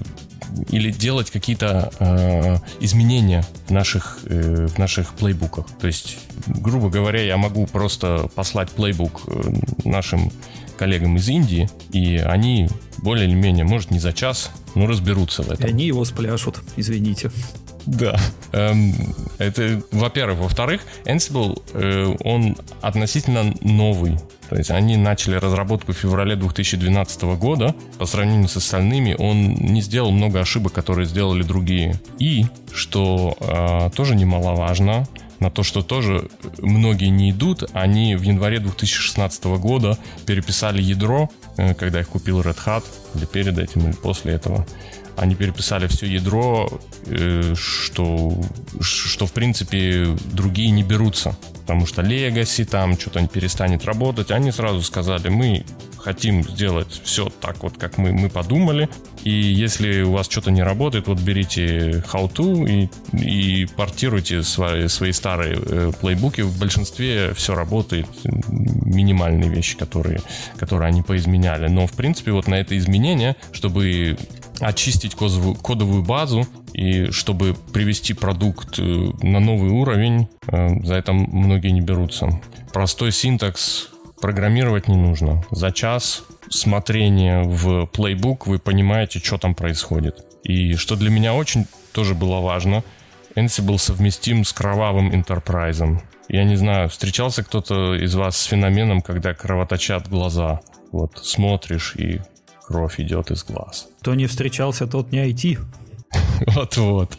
или делать какие-то э, изменения в наших, э, в наших плейбуках. То есть, грубо говоря, я могу просто послать плейбук э, нашим коллегам из Индии, и они более или менее, может, не за час, но разберутся в этом. И они его спляшут, извините. Да. Эм, это, во-первых. Во-вторых, Ansible, э, он относительно новый. То есть они начали разработку в феврале 2012 года. По сравнению с остальными, он не сделал много ошибок, которые сделали другие. И, что э, тоже немаловажно, на то, что тоже многие не идут. Они в январе 2016 года переписали ядро, э, когда их купил Red Hat, или перед этим, или после этого. они переписали все ядро, э, что, что в принципе другие не берутся. Потому что Legacy там что-то перестанет работать. Они сразу сказали, мы хотим сделать все так вот, как мы, мы подумали. И если у вас что-то не работает, вот берите how-to и, и портируйте свои, свои старые э, плейбуки. В большинстве все работает. Минимальные вещи, которые, которые они поизменяли. Но, в принципе, вот на это изменение, чтобы очистить кодовую, кодовую базу и чтобы привести продукт э, на новый уровень, э, за это многие не берутся. Простой синтакс программировать не нужно. За час смотрения в плейбук вы понимаете, что там происходит. И что для меня очень тоже было важно, Ansible совместим с кровавым интерпрайзом. Я не знаю, встречался кто-то из вас с феноменом, когда кровоточат глаза. Вот смотришь и кровь идет из глаз. Кто не встречался, тот не IT. [LAUGHS] Вот-вот.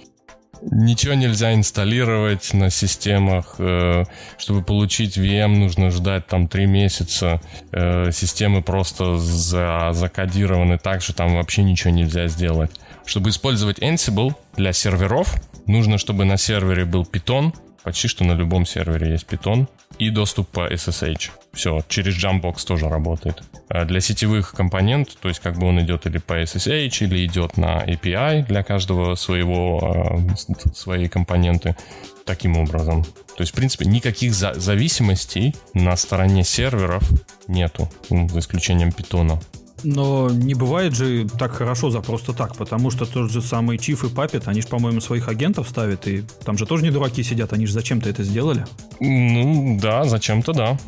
Ничего нельзя инсталлировать на системах. Э, чтобы получить VM, нужно ждать там 3 месяца. Э, системы просто за, закодированы так, что там вообще ничего нельзя сделать. Чтобы использовать Ansible для серверов, нужно, чтобы на сервере был Python, почти что на любом сервере есть Python, и доступ по SSH. Все, через Jumpbox тоже работает. А для сетевых компонент, то есть как бы он идет или по SSH, или идет на API для каждого своего, а, своей компоненты, таким образом. То есть, в принципе, никаких за зависимостей на стороне серверов нету, ну, за исключением питона. Но не бывает же так хорошо за просто так, потому что тот же самый Чиф и Папет, они же, по-моему, своих агентов ставят, и там же тоже не дураки сидят, они же зачем-то это сделали. Ну, да, зачем-то да.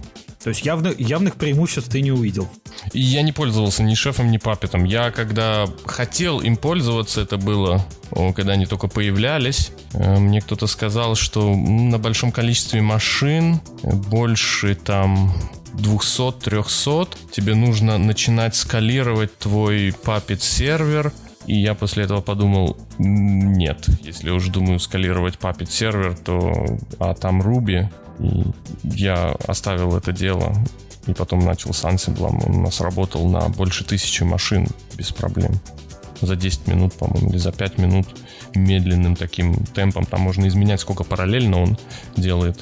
То есть явно, явных преимуществ ты не увидел. И я не пользовался ни шефом, ни папетом. Я когда хотел им пользоваться, это было, когда они только появлялись, э, мне кто-то сказал, что на большом количестве машин больше там 200-300, тебе нужно начинать скалировать твой Puppet сервер, и я после этого подумал, нет, если я уже думаю скалировать Puppet сервер, то а там Ruby, и я оставил это дело и потом начал с Ansible. Он у нас работал на больше тысячи машин без проблем. За 10 минут, по-моему, или за 5 минут медленным таким темпом. Там можно изменять, сколько параллельно он делает.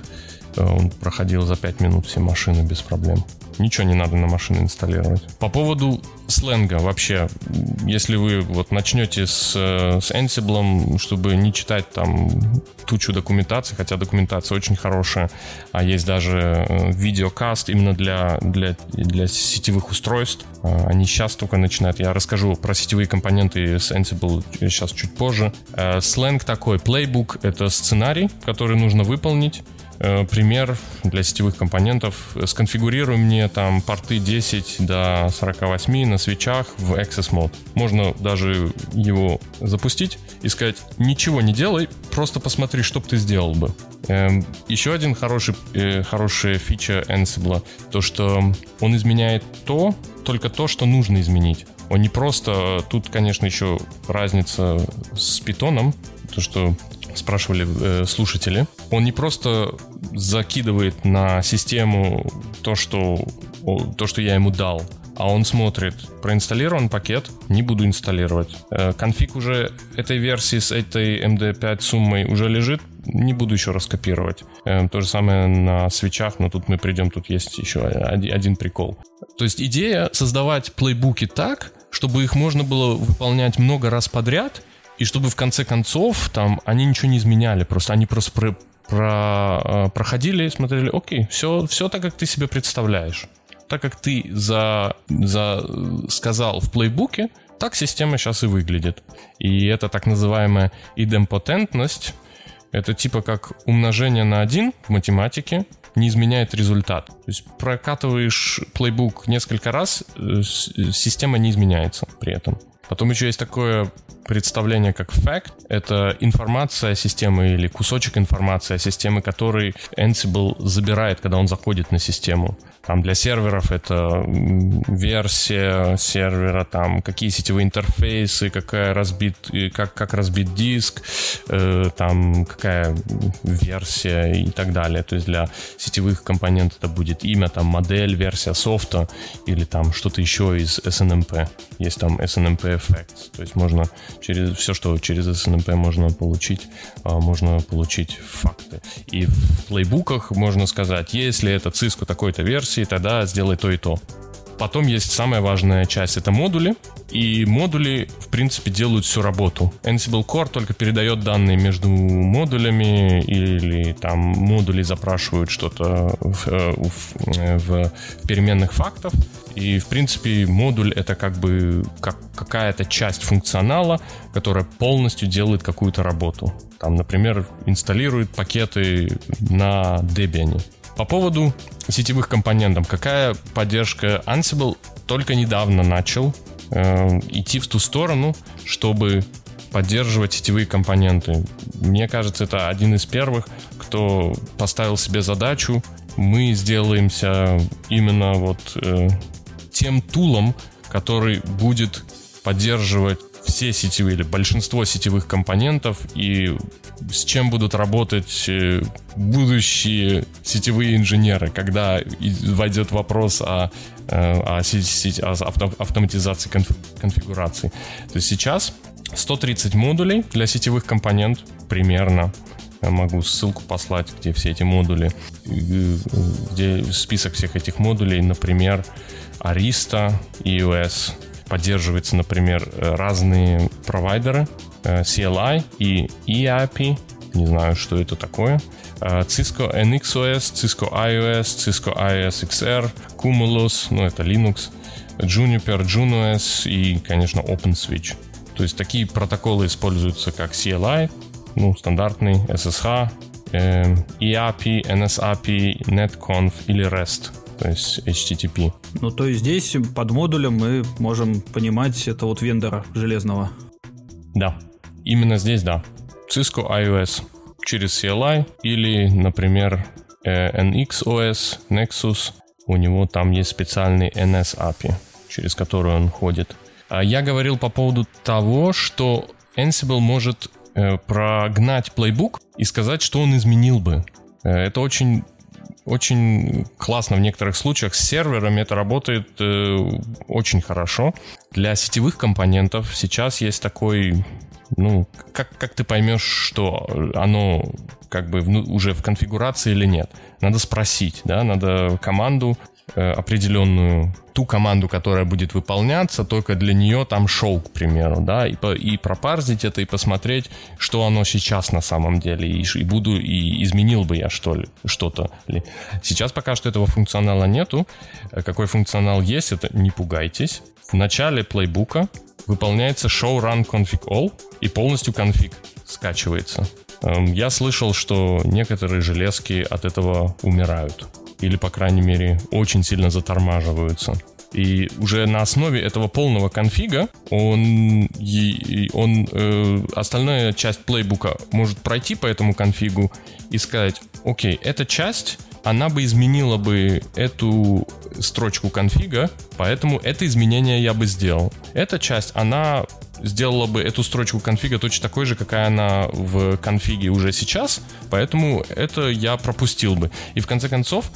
Э, он проходил за 5 минут все машины без проблем. Ничего не надо на машины инсталлировать. По поводу сленга вообще, если вы вот начнете с, э, с Ansible, чтобы не читать там тучу документации, хотя документация очень хорошая, а есть даже э, видеокаст именно для, для, для сетевых устройств. Они сейчас только начинают. Я расскажу про сетевые компоненты с Ansible сейчас чуть позже. Сленг такой. Playbook — это сценарий, который нужно выполнить пример для сетевых компонентов. Сконфигурируй мне там порты 10 до 48 на свечах в Access Mode. Можно даже его запустить и сказать, ничего не делай, просто посмотри, что бы ты сделал бы. Эм, еще один хороший, э, хорошая фича Ansible, то что он изменяет то, только то, что нужно изменить. Он не просто... Тут, конечно, еще разница с питоном, то, что спрашивали э, слушатели. Он не просто закидывает на систему то, что, то, что я ему дал, а он смотрит, проинсталлирован пакет, не буду инсталлировать. Э, конфиг уже этой версии с этой MD5 суммой уже лежит, не буду еще раз копировать. Э, то же самое на свечах, но тут мы придем, тут есть еще один прикол. То есть идея создавать плейбуки так, чтобы их можно было выполнять много раз подряд, и чтобы в конце концов там они ничего не изменяли, просто они просто про, про, э, проходили, смотрели, окей, все, все так, как ты себе представляешь. Так как ты за, за сказал в плейбуке, так система сейчас и выглядит. И это так называемая идемпотентность. Это типа как умножение на один в математике не изменяет результат. То есть прокатываешь плейбук несколько раз, э, система не изменяется при этом. Потом еще есть такое представление как fact. Это информация системы или кусочек информации о системе, который Ansible забирает, когда он заходит на систему. Там для серверов это версия сервера, там какие сетевые интерфейсы, какая разбит, как, как разбит диск, э, там какая версия и так далее. То есть для сетевых компонентов это будет имя, там модель, версия софта или там что-то еще из SNMP. Есть там SNMP Effects. То есть можно через все, что через SNMP можно получить, а, можно получить факты. И в плейбуках можно сказать, если это Cisco такой-то версии, тогда сделай то и то. Потом есть самая важная часть, это модули. И модули, в принципе, делают всю работу. Ansible Core только передает данные между модулями или там модули запрашивают что-то в, э, в, э, в переменных фактов. И, в принципе, модуль — это как бы как какая-то часть функционала, которая полностью делает какую-то работу. Там, например, инсталирует пакеты на Debian. По поводу сетевых компонентов, какая поддержка Ansible только недавно начал э, идти в ту сторону, чтобы поддерживать сетевые компоненты. Мне кажется, это один из первых, кто поставил себе задачу. Мы сделаемся именно вот э, тем тулом, который будет поддерживать все сетевые или большинство сетевых компонентов и с чем будут работать э, будущие сетевые инженеры, когда войдет вопрос о, э, о, о автоматизации конфигурации. То есть сейчас 130 модулей для сетевых компонент примерно. Могу ссылку послать, где все эти модули, где список всех этих модулей, например, Arista, EOS, поддерживается, например, разные провайдеры, э, CLI и EIP, не знаю, что это такое, э, Cisco NXOS, Cisco iOS, Cisco iOS XR, Cumulus, ну это Linux, Juniper, JunoS и, конечно, OpenSwitch. То есть такие протоколы используются как CLI, ну, стандартный SSH, э, EAP, NSAP, NetConf или REST то есть HTTP. Ну, то есть здесь под модулем мы можем понимать это вот вендора железного. Да, именно здесь, да. Cisco iOS через CLI или, например, э, NXOS, Nexus, у него там есть специальный NS API, через который он ходит. А я говорил по поводу того, что Ansible может прогнать плейбук и сказать, что он изменил бы. Э, это очень очень классно в некоторых случаях. С серверами это работает э, очень хорошо. Для сетевых компонентов сейчас есть такой ну, как, как ты поймешь, что оно как бы в, уже в конфигурации или нет? Надо спросить, да, надо команду Э, определенную ту команду, которая будет выполняться, только для нее там шоу, к примеру, да, и, по, и пропарзить это, и посмотреть, что оно сейчас на самом деле, и, и буду, и изменил бы я что ли, что-то. Сейчас пока что этого функционала нету. Э, какой функционал есть, это не пугайтесь. В начале плейбука выполняется show run config all, и полностью конфиг скачивается. Эм, я слышал, что некоторые железки от этого умирают или, по крайней мере, очень сильно затормаживаются. И уже на основе этого полного конфига он, он э, остальная часть плейбука может пройти по этому конфигу и сказать, окей, эта часть, она бы изменила бы эту строчку конфига, поэтому это изменение я бы сделал. Эта часть, она сделала бы эту строчку конфига точно такой же, какая она в конфиге уже сейчас, поэтому это я пропустил бы. И в конце концов,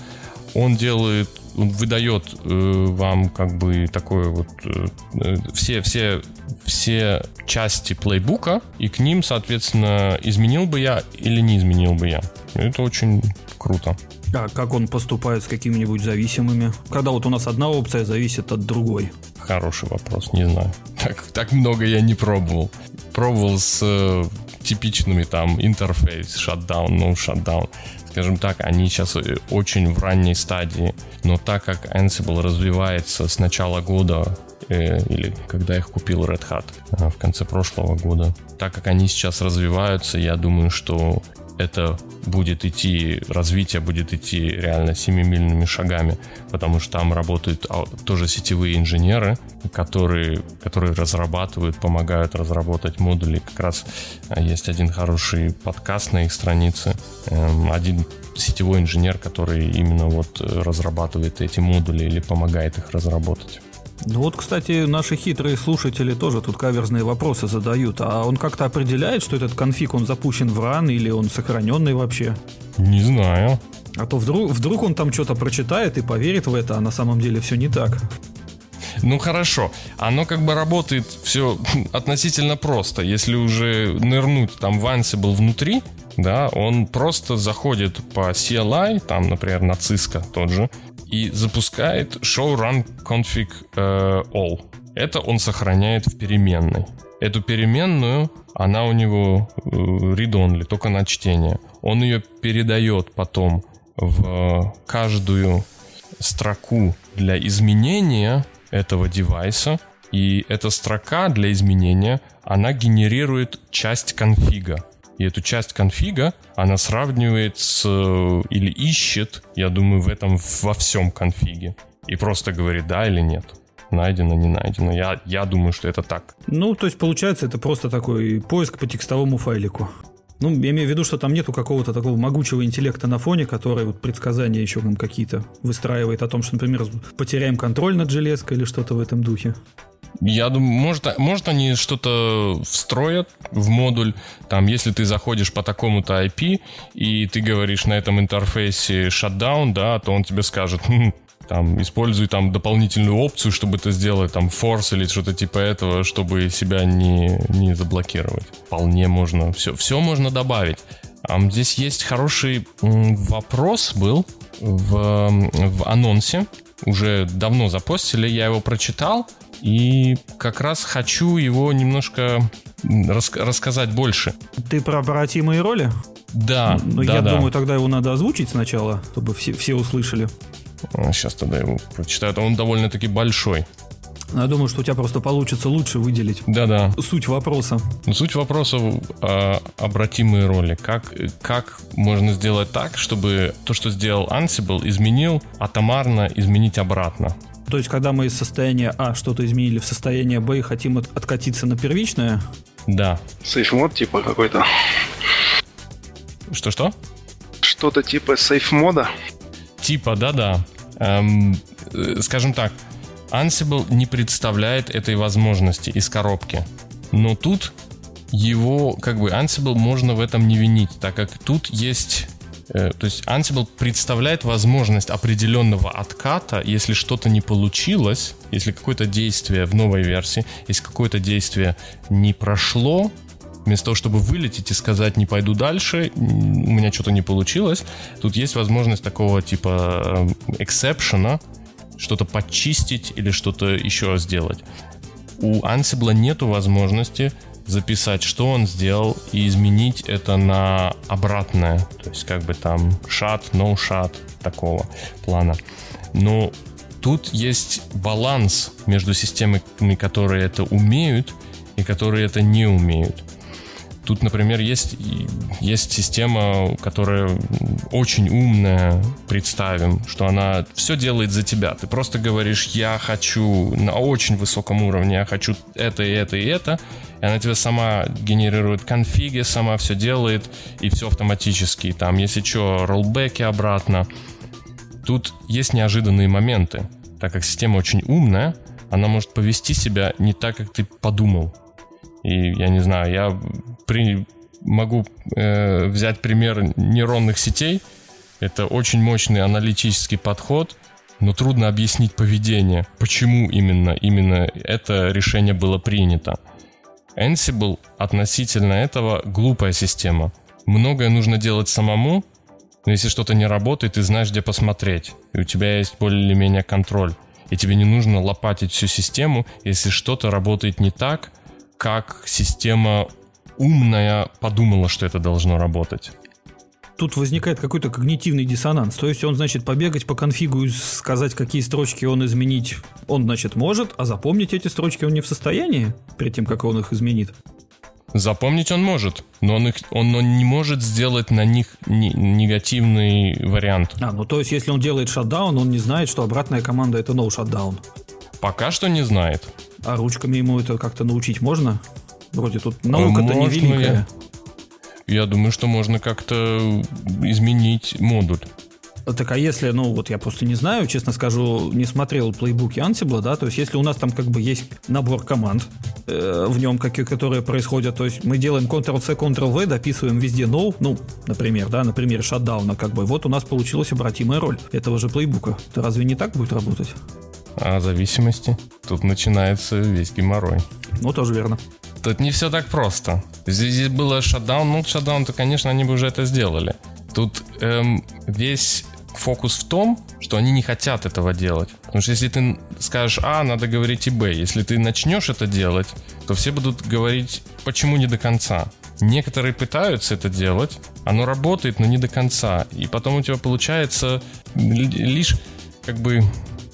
он делает, он выдает э, вам как бы такое вот э, э, все, все, все части плейбука, и к ним, соответственно, изменил бы я или не изменил бы я. Это очень круто. А как он поступает с какими-нибудь зависимыми? Когда вот у нас одна опция зависит от другой? Хороший вопрос, не знаю. [LAUGHS] Так, так много я не пробовал. Пробовал с э, типичными там интерфейс, шатдаун, no shutdown скажем так, они сейчас э, очень в ранней стадии, но так как Ansible развивается с начала года, э, или когда их купил Red Hat э, в конце прошлого года, так как они сейчас развиваются, я думаю, что это будет идти, развитие будет идти реально семимильными шагами, потому что там работают тоже сетевые инженеры, которые, которые разрабатывают, помогают разработать модули. Как раз а, есть один хороший подкаст на их странице, эм, один сетевой инженер, который именно вот разрабатывает эти модули или помогает их разработать. Ну вот, кстати, наши хитрые слушатели тоже тут каверзные вопросы задают. А он как-то определяет, что этот конфиг, он запущен в ран или он сохраненный вообще? Не знаю. А то вдруг, вдруг он там что-то прочитает и поверит в это, а на самом деле все не так. Ну хорошо, оно как бы работает все [LAUGHS] относительно просто. Если уже нырнуть там в Ansible внутри, да, он просто заходит по CLI, там, например, на Cisco тот же, и запускает show run config э, all. Это он сохраняет в переменной. Эту переменную, она у него э, read-only, только на чтение. Он ее передает потом в каждую строку для изменения этого девайса, и эта строка для изменения, она генерирует часть конфига. И эту часть конфига она сравнивает с или ищет, я думаю, в этом во всем конфиге. И просто говорит да или нет. Найдено, не найдено. Я, я думаю, что это так. Ну, то есть, получается, это просто такой поиск по текстовому файлику. Ну, я имею в виду, что там нету какого-то такого могучего интеллекта на фоне, который вот предсказания еще там какие-то выстраивает о том, что, например, потеряем контроль над железкой или что-то в этом духе. Я думаю, может, может они что-то встроят в модуль. Там, если ты заходишь по такому-то IP, и ты говоришь на этом интерфейсе shutdown, да, то он тебе скажет, хм, там, используй там дополнительную опцию, чтобы это сделать, там, force или что-то типа этого, чтобы себя не, не заблокировать. Вполне можно, все, все можно добавить. А здесь есть хороший вопрос был в, в анонсе, уже давно запостили, я его прочитал, и как раз хочу его немножко рас рассказать больше. Ты про обратимые роли? Да, ну, да, я да. думаю, тогда его надо озвучить сначала, чтобы все, все услышали. Сейчас тогда его прочитаю. Он довольно-таки большой. Я думаю, что у тебя просто получится лучше выделить Да-да. суть вопроса. Ну, суть вопроса э, обратимые роли. Как, как можно сделать так, чтобы то, что сделал Ansible, изменил атомарно, изменить обратно? То есть, когда мы из состояния А что-то изменили в состояние Б и хотим от, откатиться на первичное? Да. Сейф мод типа какой-то. Что-что? Что-то типа сейф мода. Типа, да-да. Эм, скажем так, Ansible не представляет этой возможности из коробки. Но тут его, как бы, Ansible можно в этом не винить, так как тут есть... Э, то есть Ansible представляет возможность определенного отката, если что-то не получилось, если какое-то действие в новой версии, если какое-то действие не прошло, вместо того, чтобы вылететь и сказать не пойду дальше, у меня что-то не получилось, тут есть возможность такого типа эксепшена, что-то почистить или что-то еще сделать. У Ansible нету возможности записать, что он сделал, и изменить это на обратное. То есть как бы там shot, no shot такого плана. Но тут есть баланс между системами, которые это умеют, и которые это не умеют. Тут, например, есть, есть система, которая очень умная, представим, что она все делает за тебя. Ты просто говоришь, я хочу на очень высоком уровне, я хочу это и это и это, и она тебе сама генерирует конфиги, сама все делает, и все автоматически. Там, если что, роллбеки обратно. Тут есть неожиданные моменты. Так как система очень умная, она может повести себя не так, как ты подумал. И я не знаю, я при, могу э, взять пример нейронных сетей. Это очень мощный аналитический подход, но трудно объяснить поведение, почему именно, именно это решение было принято. Ansible относительно этого глупая система. Многое нужно делать самому, но если что-то не работает, ты знаешь, где посмотреть, и у тебя есть более-менее контроль. И тебе не нужно лопатить всю систему, если что-то работает не так, как система умная подумала, что это должно работать. Тут возникает какой-то когнитивный диссонанс. То есть он, значит, побегать по конфигу и сказать, какие строчки он изменить, он, значит, может, а запомнить эти строчки он не в состоянии, перед тем, как он их изменит. Запомнить он может, но он, их, он, он не может сделать на них не, негативный вариант. А, ну то есть, если он делает шатдаун, он не знает, что обратная команда это no shutdown. Пока что не знает. А ручками ему это как-то научить можно? Вроде тут наука-то невеликая. Я, я думаю, что можно как-то изменить модуль. Так а если, ну вот я просто не знаю, честно скажу, не смотрел плейбуки Ansible, да, то есть если у нас там как бы есть набор команд э, в нем, какие, которые происходят, то есть мы делаем Ctrl-C, Ctrl-V, дописываем везде no, ну, например, да, на примере шатдауна, как бы, вот у нас получилась обратимая роль этого же плейбука. Это разве не так будет работать? а зависимости. Тут начинается весь геморрой. Ну, тоже верно. Тут не все так просто. Здесь, здесь было шатдаун, ну, шатдаун, то, конечно, они бы уже это сделали. Тут эм, весь фокус в том, что они не хотят этого делать. Потому что если ты скажешь А, надо говорить и Б. Если ты начнешь это делать, то все будут говорить, почему не до конца. Некоторые пытаются это делать, оно работает, но не до конца. И потом у тебя получается лишь как бы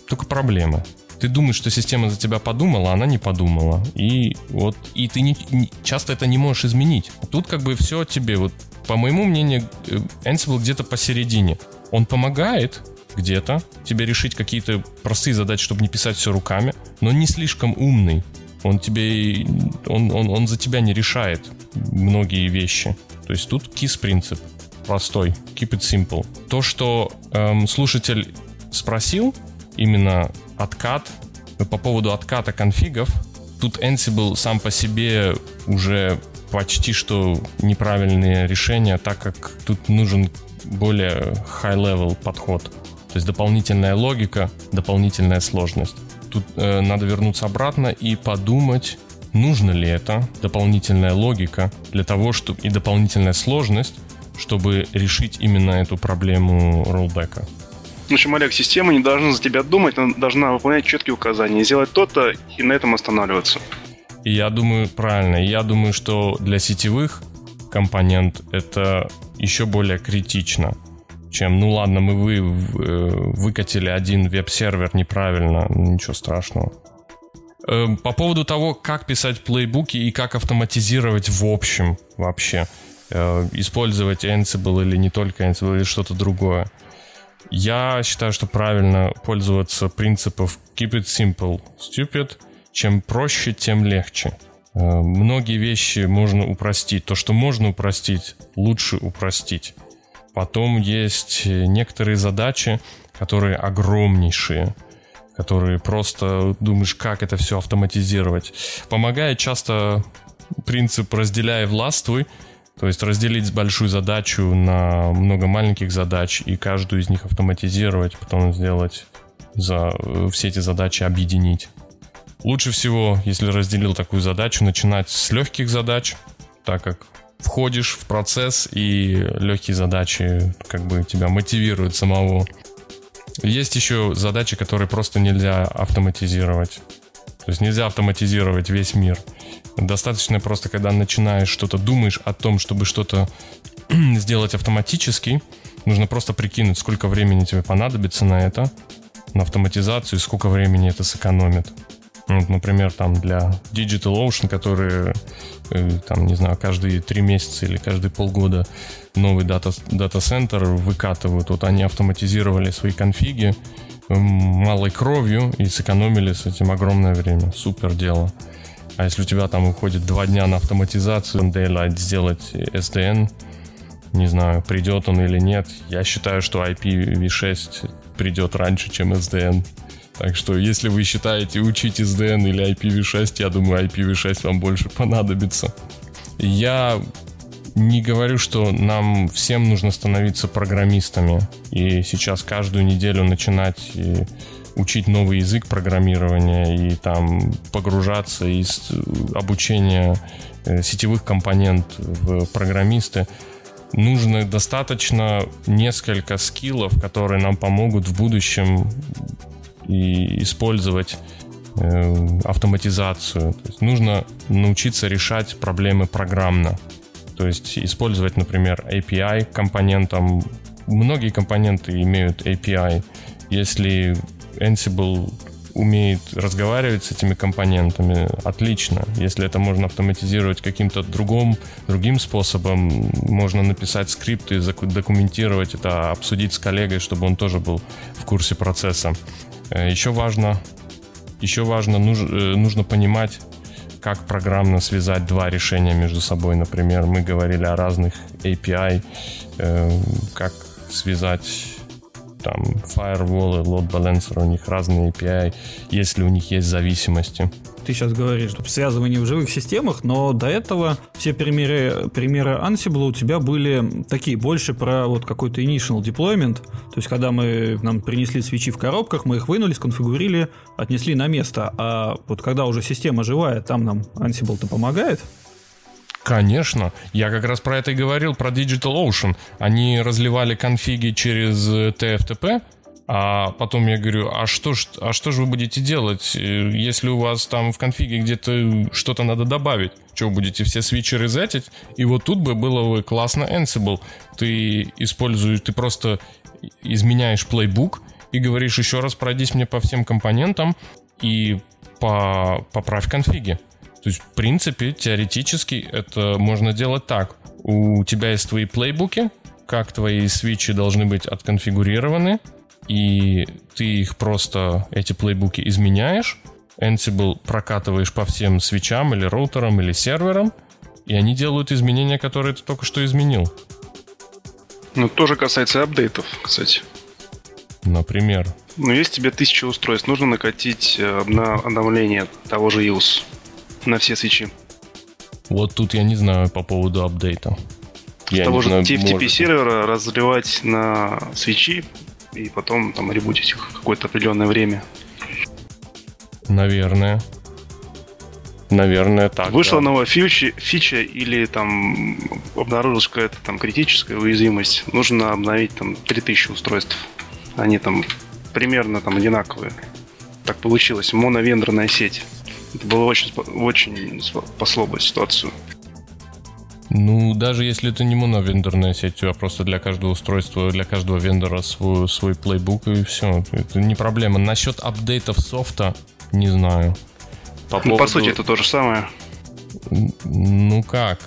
только проблемы. Ты думаешь, что система за тебя подумала, а она не подумала. И вот и ты не, не, часто это не можешь изменить. Тут как бы все тебе, вот по моему мнению, э, Ansible где-то посередине. Он помогает где-то тебе решить какие-то простые задачи, чтобы не писать все руками, но не слишком умный. Он тебе, он, он, он за тебя не решает многие вещи. То есть тут KISS принцип простой, keep it simple. То, что эм, слушатель спросил, именно откат, по поводу отката конфигов, тут Ansible сам по себе уже почти что неправильные решения, так как тут нужен более high-level подход. То есть дополнительная логика, дополнительная сложность. Тут э, надо вернуться обратно и подумать, нужно ли это, дополнительная логика для того, чтобы и дополнительная сложность, чтобы решить именно эту проблему роллбека. В общем, Олег, система не должна за тебя думать, она должна выполнять четкие указания, сделать то-то и на этом останавливаться. И я думаю, правильно, я думаю, что для сетевых компонент это еще более критично, чем, ну ладно, мы вы, э, выкатили один веб-сервер неправильно, ничего страшного. Эм, по поводу того, как писать плейбуки и как автоматизировать в общем вообще, э, использовать Ansible или не только Ansible, или что-то другое. Я считаю, что правильно пользоваться принципов keep it simple, stupid. Чем проще, тем легче. Э, многие вещи можно упростить. То, что можно упростить, лучше упростить. Потом есть некоторые задачи, которые огромнейшие, которые просто думаешь, как это все автоматизировать. Помогает часто принцип «разделяй, властвуй», то есть разделить большую задачу на много маленьких задач и каждую из них автоматизировать, потом сделать за э, все эти задачи объединить. Лучше всего, если разделил такую задачу, начинать с легких задач, так как входишь в процесс и легкие задачи как бы тебя мотивируют самого. Есть еще задачи, которые просто нельзя автоматизировать. То есть нельзя автоматизировать весь мир. Достаточно просто, когда начинаешь что-то, думаешь о том, чтобы что-то [CLEARS THROAT] сделать автоматически, нужно просто прикинуть, сколько времени тебе понадобится на это, на автоматизацию, и сколько времени это сэкономит. Вот, например, там для Digital Ocean, которые, э, там, не знаю, каждые три месяца или каждые полгода новый дата, дата-центр выкатывают. Вот они автоматизировали свои конфиги малой кровью и сэкономили с этим огромное время. Супер дело. А если у тебя там уходит два дня на автоматизацию, Daylight сделать SDN, не знаю, придет он или нет. Я считаю, что IPv6 придет раньше, чем SDN. Так что, если вы считаете учить SDN или IPv6, я думаю, IPv6 вам больше понадобится. Я не говорю, что нам всем нужно становиться программистами и сейчас каждую неделю начинать учить новый язык программирования и там погружаться из обучения э, сетевых компонент в программисты, нужно достаточно несколько скиллов, которые нам помогут в будущем и использовать э, автоматизацию. Нужно научиться решать проблемы программно. То есть использовать, например, API компонентом. Многие компоненты имеют API. Если Ansible умеет разговаривать с этими компонентами, отлично. Если это можно автоматизировать каким-то другим, другим способом, можно написать скрипты, документировать это, обсудить с коллегой, чтобы он тоже был в курсе процесса. Э, еще важно, еще важно, э, нужно понимать, как программно связать два решения между собой. Например, мы говорили о разных API, э, как связать там firewall load balancer, у них разные API, если у них есть зависимости. Ты сейчас говоришь, связывание в живых системах, но до этого все примеры, примеры Ansible у тебя были такие, больше про вот какой-то initial deployment, то есть когда мы, нам принесли свечи в коробках, мы их вынули, сконфигурили, отнесли на место, а вот когда уже система живая, там нам Ansible-то помогает? Конечно. Я как раз про это и говорил, про DigitalOcean. Они разливали конфиги через TFTP, а потом я говорю, а что ж, а что же вы будете делать, э, если у вас там в конфиге где-то что-то надо добавить? Что, будете все свечи резетить? И вот тут бы было бы классно Ansible. Ты используешь, ты просто изменяешь плейбук и говоришь еще раз пройдись мне по всем компонентам и по, поправь конфиги. То есть, в принципе, теоретически это можно делать так. У тебя есть твои плейбуки, как твои свечи должны быть отконфигурированы, и ты их просто, эти плейбуки изменяешь, Ansible прокатываешь по всем свечам или роутерам или серверам, и они делают изменения, которые ты только что изменил. Ну, тоже касается апдейтов, кстати. Например. Ну, есть тебе тысяча устройств, нужно накатить э, обновление того же iOS на все свечи. Вот тут я не знаю по поводу апдейта. Я того же TFTP сервера разливать на свечи и потом там ребутить их какое-то определенное время. Наверное. Наверное, так. Вышла да. новая фича, фича или там обнаружилась какая-то там критическая уязвимость. Нужно обновить там 3000 устройств. Они там примерно там одинаковые. Так получилось. Моновендорная сеть. Это было очень, очень бы ситуацию. Ну, даже если это не моновендорная сеть, тебя просто для каждого устройства, для каждого вендора свой, свой плейбук и все. Это не проблема. Насчет апдейтов софта, не знаю. По, ну, поводу... по сути, это то же самое. Ну как?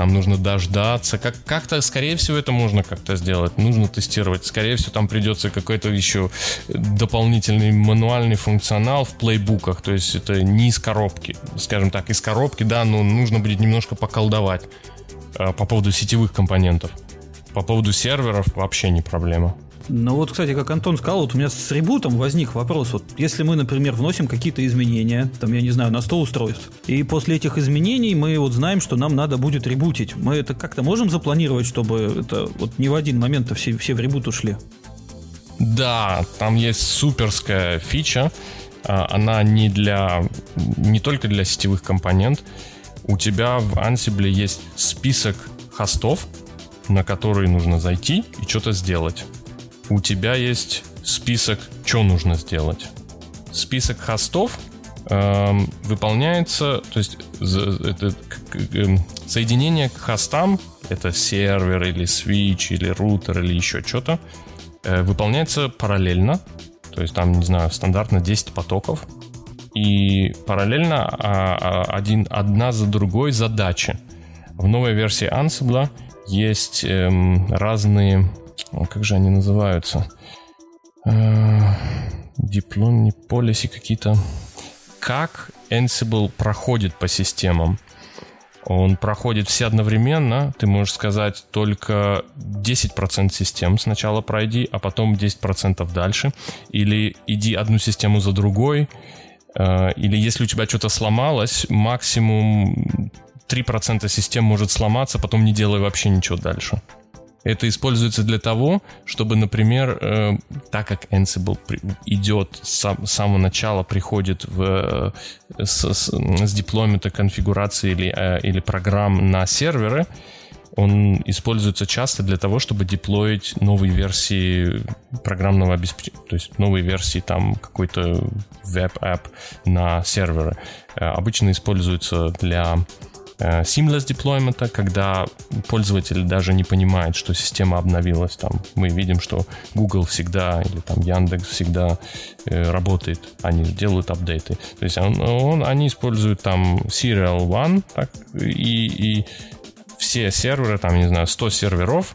Нам нужно дождаться. Как, как-то, скорее всего, это можно как-то сделать. Нужно тестировать. Скорее всего, там придется какой-то еще дополнительный мануальный функционал в плейбуках. То есть это не из коробки. Скажем так, из коробки, да, но нужно будет немножко поколдовать э, по поводу сетевых компонентов. По поводу серверов вообще не проблема. Ну вот, кстати, как Антон сказал, вот у меня с ребутом возник вопрос. Вот если мы, например, вносим какие-то изменения, там, я не знаю, на 100 устройств, и после этих изменений мы вот знаем, что нам надо будет ребутить, мы это как-то можем запланировать, чтобы это вот не в один момент все, все в ребут ушли? Да, там есть суперская фича. А, она не для не только для сетевых компонент. У тебя в Ansible есть список хостов, на которые нужно зайти и что-то сделать у тебя есть список, что нужно сделать. Список хостов э, выполняется, то есть это, э, соединение к хостам, это сервер или switch или рутер или еще что-то, э, выполняется параллельно, то есть там, не знаю, стандартно 10 потоков, и параллельно а, а, один, одна за другой задачи. В новой версии Ansible есть эм, разные как же они называются? Диплом, не полиси какие-то. Как Ansible проходит по системам? Он проходит все одновременно. Ты можешь сказать только 10% систем сначала пройди, а потом 10% дальше. Или иди одну систему за другой. Э, или если у тебя что-то сломалось, максимум 3% систем может сломаться, потом не делай вообще ничего дальше. Это используется для того, чтобы, например, э, так как Ansible при, идет с самого начала, приходит в, э, с, с, с дипломета конфигурации или, э, или программ на серверы, он используется часто для того, чтобы деплоить новые версии программного обеспечения, то есть новые версии там какой-то веб-app на серверы. Э, обычно используется для seamless deployment, когда пользователь даже не понимает, что система обновилась. Там мы видим, что Google всегда или там Яндекс всегда э, работает, они делают апдейты. То есть он, он, они используют там Serial One так, и, и все серверы, там, не знаю, 100 серверов,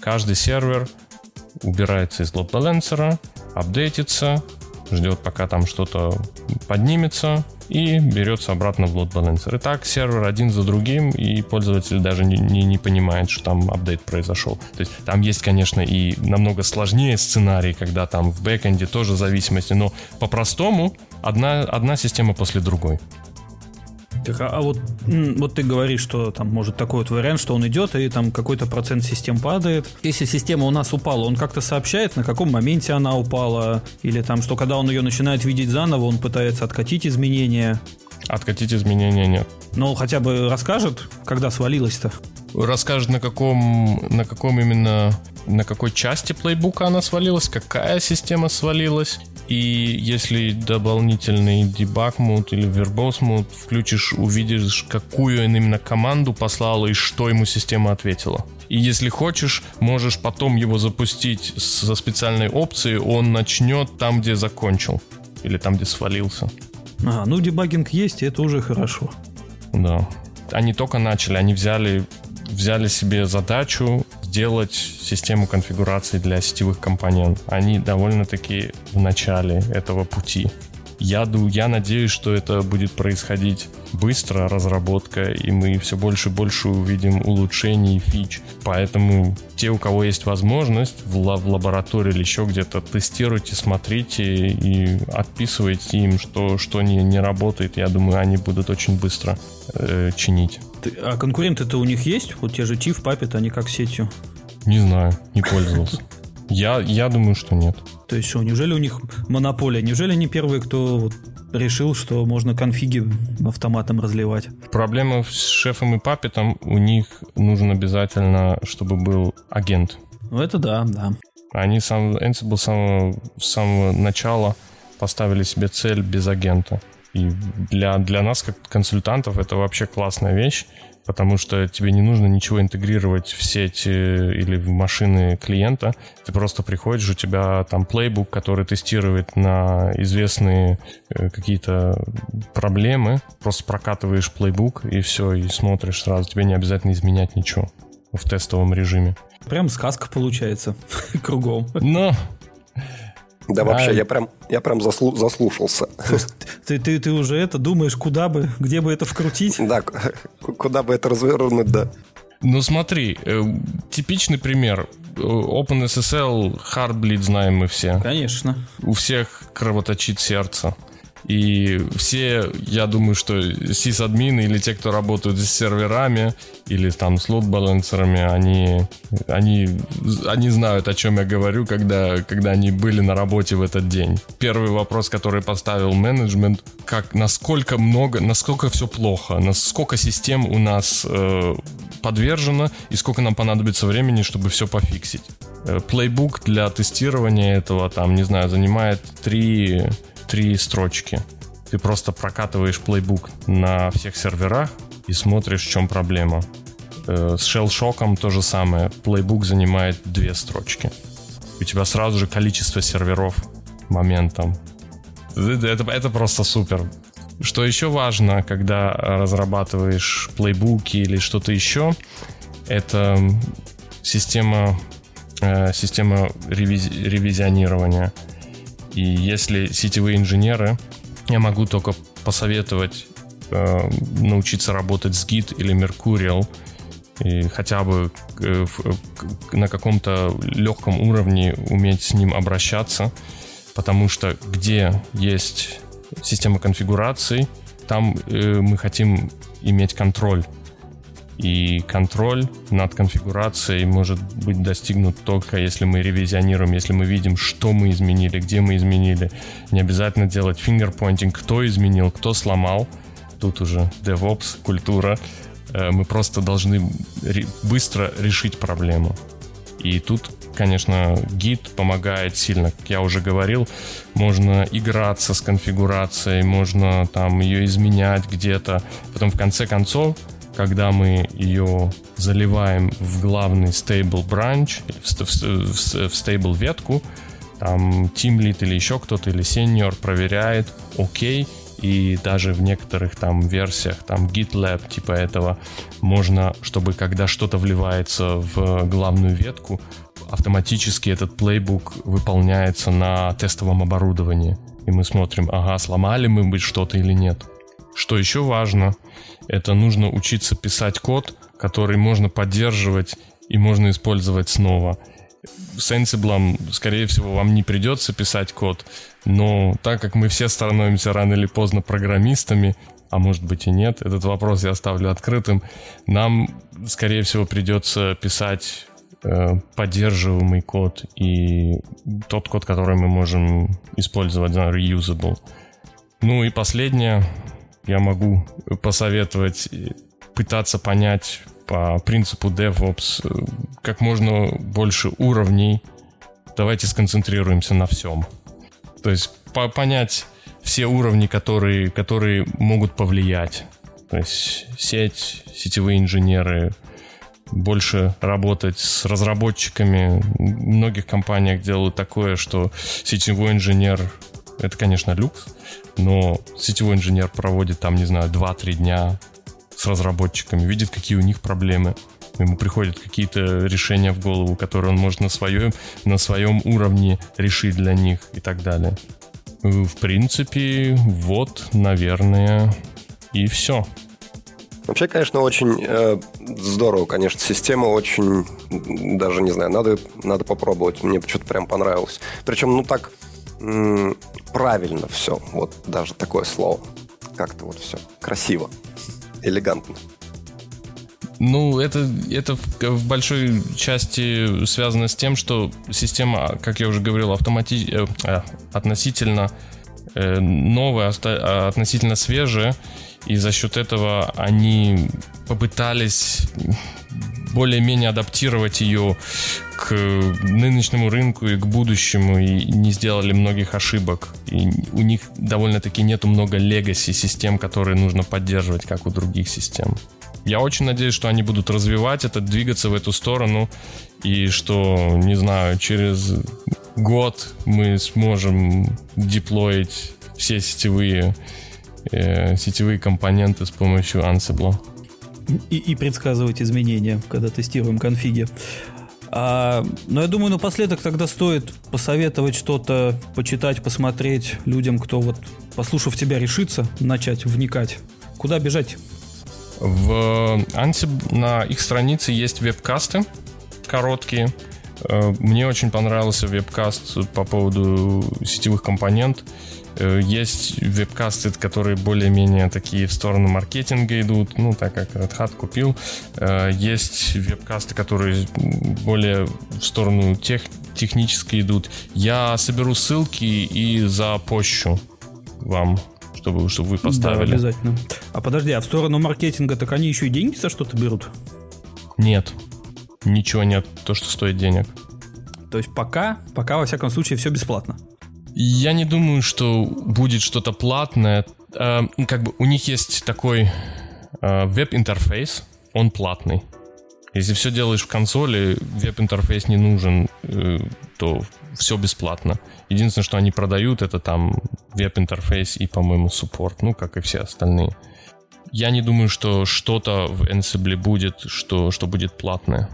каждый сервер убирается из load balancer, апдейтится, ждет, пока там что-то поднимется, и берется обратно в load balancer. И так сервер один за другим, и пользователь даже не, не, не понимает, что там апдейт произошел. То есть там есть, конечно, и намного сложнее сценарий, когда там в бэкэнде тоже зависимости, но по-простому одна, одна система после другой. Так, а, а вот, вот ты говоришь, что там может такой вот вариант, что он идет и там какой-то процент систем падает. Если система у нас упала, он как-то сообщает, на каком моменте она упала, или там, что когда он ее начинает видеть заново, он пытается откатить изменения. Откатить изменения нет. Ну, хотя бы расскажет, когда свалилась-то. Расскажет, на каком, на каком именно, на какой части плейбука она свалилась, какая система свалилась, и если дополнительный debug mode или verbose mode включишь, увидишь, какую он именно команду послал и что ему система ответила. И если хочешь, можешь потом его запустить со специальной опцией, он начнет там, где закончил. Или там, где свалился. А, ну дебагинг есть, и это уже хорошо. Да. Они только начали, они взяли, взяли себе задачу сделать систему конфигурации для сетевых компонентов. Они довольно-таки в начале этого пути. Я, я надеюсь, что это будет происходить быстро, разработка, и мы все больше и больше увидим улучшений, фич. Поэтому те, у кого есть возможность в, в лаборатории или еще где-то, тестируйте, смотрите и отписывайте им, что, что не, не работает. Я думаю, они будут очень быстро э, чинить. А конкуренты-то у них есть? Вот те же Тиф, Puppet, они как сетью? Не знаю, не пользовался. Я, я думаю, что нет. То есть что, неужели у них монополия? Неужели они первые, кто вот решил, что можно конфиги автоматом разливать? Проблема с шефом и папетом, у них нужен обязательно, чтобы был агент. Ну это да, да. Они сам, Ansible с самого, с самого начала поставили себе цель без агента. И для, для нас, как консультантов, это вообще классная вещь, потому что тебе не нужно ничего интегрировать в сеть э, или в машины клиента. Ты просто приходишь, у тебя там плейбук, который тестирует на известные э, какие-то проблемы, просто прокатываешь плейбук и все, и смотришь сразу. Тебе не обязательно изменять ничего в тестовом режиме. Прям сказка получается [LAUGHS] кругом. Но да, вообще, я прям, я прям заслу, заслушался. Ты, ты, ты уже это думаешь, куда бы, где бы это вкрутить? Да, куда бы это развернуть, да. Ну смотри, э, типичный пример. OpenSSL, Heartbleed знаем мы все. Конечно. У всех кровоточит сердце. И все, я думаю, что сисадмины или те, кто работают с серверами или там с лот-балансерами, они, они, они знают, о чем я говорю, когда, когда они были на работе в этот день. Первый вопрос, который поставил менеджмент, как, насколько много, насколько все плохо, насколько систем у нас э, подвержено и сколько нам понадобится времени, чтобы все пофиксить. Э, плейбук для тестирования этого, там, не знаю, занимает 3 три строчки. Ты просто прокатываешь плейбук на всех серверах и смотришь, в чем проблема. Э, с shell то же самое. Плейбук занимает две строчки. У тебя сразу же количество серверов моментом. Это, это просто супер. Что еще важно, когда разрабатываешь плейбуки или что-то еще, это система, э, система ревизи, ревизионирования. И если сетевые инженеры, я могу только посоветовать э, научиться работать с Git или Mercurial, и хотя бы э, на каком-то легком уровне уметь с ним обращаться, потому что где есть система конфигураций, там э, мы хотим иметь контроль и контроль над конфигурацией может быть достигнут только если мы ревизионируем, если мы видим, что мы изменили, где мы изменили. Не обязательно делать finger-pointing, кто изменил, кто сломал. Тут уже DevOps, культура. Э, мы просто должны быстро решить проблему. И тут, конечно, Git помогает сильно. Как я уже говорил, можно играться с конфигурацией, можно там ее изменять где-то. Потом в конце концов когда мы ее заливаем в главный stable branch, в, stable ветку, там Team Lead или еще кто-то, или Senior проверяет, окей, и даже в некоторых там версиях, там GitLab типа этого, можно, чтобы когда что-то вливается в главную ветку, автоматически этот плейбук выполняется на тестовом оборудовании. И мы смотрим, ага, сломали мы быть что-то или нет. Что еще важно, это нужно учиться писать код, который можно поддерживать и можно использовать снова. с Ansible, скорее всего, вам не придется писать код, но так как мы все становимся рано или поздно программистами, а может быть и нет, этот вопрос я оставлю открытым, нам, скорее всего, придется писать э, поддерживаемый код и тот код, который мы можем использовать, reusable. Ну и последнее, я могу посоветовать пытаться понять по принципу DevOps э, как можно больше уровней. Давайте сконцентрируемся на всем. То есть по понять все уровни, которые, которые могут повлиять. То есть сеть, сетевые инженеры, больше работать с разработчиками. В многих компаниях делают такое, что сетевой инженер это, конечно, люкс, но сетевой инженер проводит там, не знаю, 2-3 дня с разработчиками, видит, какие у них проблемы. Ему приходят какие-то решения в голову, которые он может на своем, на своем уровне решить для них и так далее. В принципе, вот, наверное, и все. Вообще, конечно, очень э, здорово, конечно, система очень, даже не знаю, надо, надо попробовать. Мне что-то прям понравилось. Причем, ну так, правильно все, вот даже такое слово. Как-то вот все красиво элегантно. Ну, это, это в, большой части связано с тем, что система, как я уже говорил, автомати... э, а, относительно э, новая, оста... относительно свежая, и за счет этого они попытались более-менее адаптировать ее к нынешнему рынку и к будущему, и не сделали многих ошибок. И у них довольно-таки нету много легаси систем, которые нужно поддерживать, как у других систем. Я очень надеюсь, что они будут развивать это, двигаться в эту сторону, и что, не знаю, через год мы сможем деплоить все сетевые, э, сетевые компоненты с помощью Ansible. И, и предсказывать изменения, когда тестируем конфиги. А, но я думаю, напоследок тогда стоит посоветовать что-то, почитать, посмотреть людям, кто вот, послушав тебя, решится начать вникать. Куда бежать? В Ansible на их странице есть вебкасты короткие. Э, мне очень понравился вебкаст по поводу сетевых компонент. Э, есть вебкасты, которые более-менее такие в сторону маркетинга идут, ну, так как Red Hat купил. Э, есть вебкасты, которые более в сторону тех, технически идут. Я соберу ссылки и запощу вам, чтобы, чтобы вы поставили. Да, обязательно. А подожди, а в сторону маркетинга, так они еще и деньги за что-то берут? Нет. Ничего нет, то, что стоит денег. То есть пока, пока, во всяком случае, все бесплатно. Я не думаю, что будет что-то платное. Э, как бы у них есть такой э, веб-интерфейс, он платный. Если все делаешь в консоли, веб-интерфейс не нужен, э, то все бесплатно. Единственное, что они продают, это там веб-интерфейс и, по-моему, суппорт, ну, как и все остальные. Я не думаю, что что-то в Ansible будет, что, что будет платное.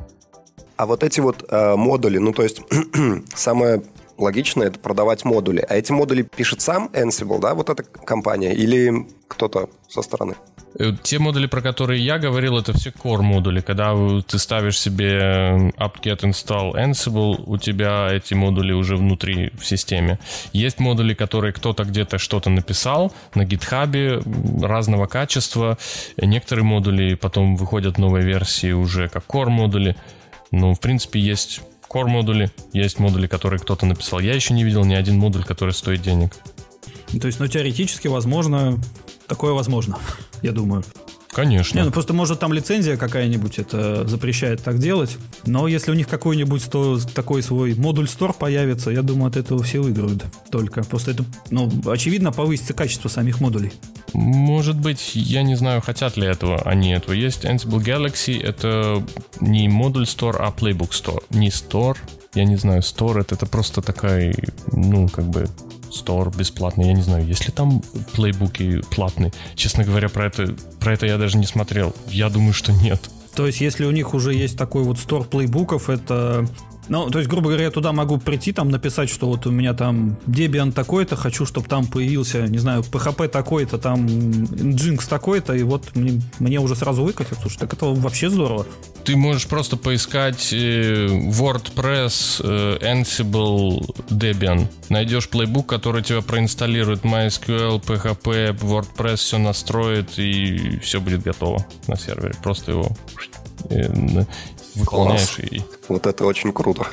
А вот эти вот э, модули, ну, то есть [CLEARS THROAT] самое логично это продавать модули. А эти модули пишет сам Ansible, да, вот эта компания, или кто-то со стороны? Э, те модули, про которые я говорил, это все core модули. Когда ты ставишь себе apt-get install Ansible, у тебя эти модули уже внутри в системе. Есть модули, которые кто-то где-то что-то написал на GitHub разного качества. Некоторые модули потом выходят в новой версии уже как core модули. Но, в принципе, есть core модули, есть модули, которые кто-то написал. Я еще не видел ни один модуль, который стоит денег. То есть, ну, теоретически, возможно, такое возможно, [LAUGHS] я думаю. Конечно. Не, ну просто может там лицензия какая-нибудь это запрещает так делать. Но если у них какой-нибудь такой свой модуль стор появится, я думаю, от этого все выиграют только. Просто это, ну, очевидно, повысится качество самих модулей. Может быть, я не знаю, хотят ли этого они этого. Есть Ansible Galaxy, это не модуль store, а Playbook store. Не store, я не знаю, store это, это просто такая, ну, как бы Store бесплатный. Я не знаю, есть ли там плейбуки платные. Честно говоря, про это, про это я даже не смотрел. Я думаю, что нет. То есть, если у них уже есть такой вот стор плейбуков, это Ну, то есть, грубо говоря, я туда могу прийти, там написать, что вот у меня там Debian такой-то, хочу, чтобы там появился, не знаю, PHP такой-то, там Nginx такой-то, и вот мне, мне уже сразу выкатит. Слушай, так это вообще здорово. Ты можешь просто поискать э, WordPress, э, Ansible, Debian. Найдешь плейбук, который тебя проинсталирует MySQL, PHP, WordPress, все настроит, и все будет готово на сервере. Просто его выполняешь. И... Вот это очень круто.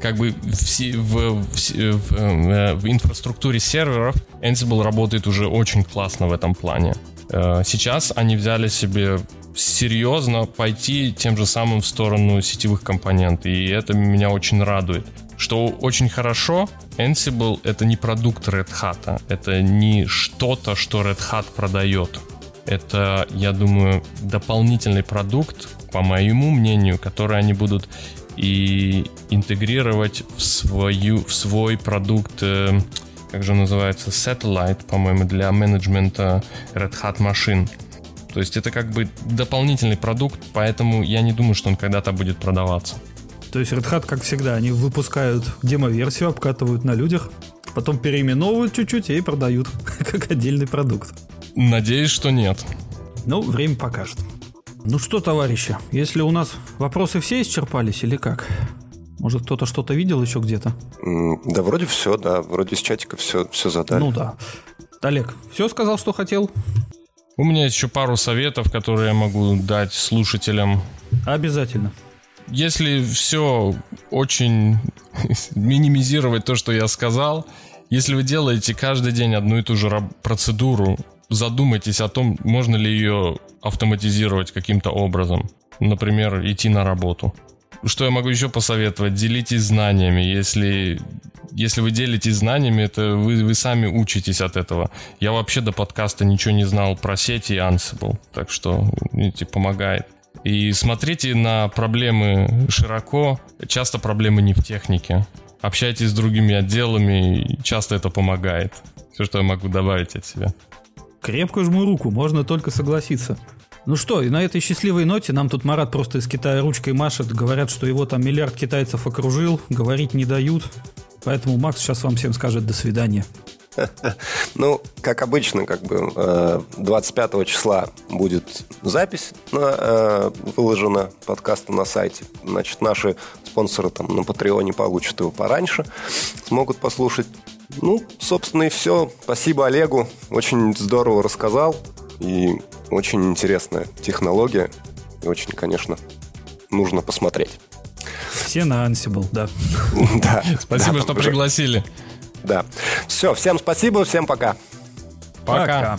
Как бы в, в, в, в, э, в инфраструктуре серверов Ansible работает уже очень классно в этом плане. Э, сейчас они взяли себе серьезно пойти тем же самым в сторону сетевых компонентов, и это меня очень радует. Что очень хорошо, Ansible это не продукт Red Hat, это не что-то, что Red Hat продает. Это, я думаю, дополнительный продукт, по моему мнению, который они будут и интегрировать в, свою, в свой продукт, э, как же называется, Satellite, по-моему, для менеджмента Red Hat машин. То есть это как бы дополнительный продукт, поэтому я не думаю, что он когда-то будет продаваться. То есть Red Hat, как всегда, они выпускают демо-версию, обкатывают на людях, потом переименовывают чуть-чуть и продают [LAUGHS] как отдельный продукт. Надеюсь, что нет. Ну, время покажет. Ну что, товарищи, если у нас вопросы все исчерпались или как? Может, кто-то что-то видел еще где-то? Да, вроде все, да. Вроде из чатика все, все задали. Ну да. Олег, все сказал, что хотел? У меня есть еще пару советов, которые я могу дать слушателям. Обязательно. Если все очень [LAUGHS] минимизировать то, что я сказал, если вы делаете каждый день одну и ту же процедуру, задумайтесь о том, можно ли ее автоматизировать каким-то образом. Например, идти на работу. Что я могу еще посоветовать? Делитесь знаниями. Если, если вы делитесь знаниями, это вы, вы сами учитесь от этого. Я вообще до подкаста ничего не знал про сети Ansible. Так что, видите, помогает. И смотрите на проблемы широко. Часто проблемы не в технике. Общайтесь с другими отделами, часто это помогает. Все, что я могу добавить от себя. Крепко жму руку, можно только согласиться. Ну что, и на этой счастливой ноте нам тут Марат просто из Китая ручкой машет. Говорят, что его там миллиард китайцев окружил, говорить не дают. Поэтому Макс сейчас вам всем скажет до свидания. [LAUGHS] Ну, как обычно, как бы 25 э, числа будет запись на, э, выложена подкаста на сайте. Значит, наши спонсоры там на Патреоне получат его пораньше, смогут послушать. Ну, собственно, и все. Спасибо Олегу. Очень здорово рассказал. И очень интересная технология. И очень, конечно, нужно посмотреть. Все на Ansible, да. [LAUGHS] Да. Спасибо, что пригласили. Да. Все, всем спасибо, всем пока. Пока. пока.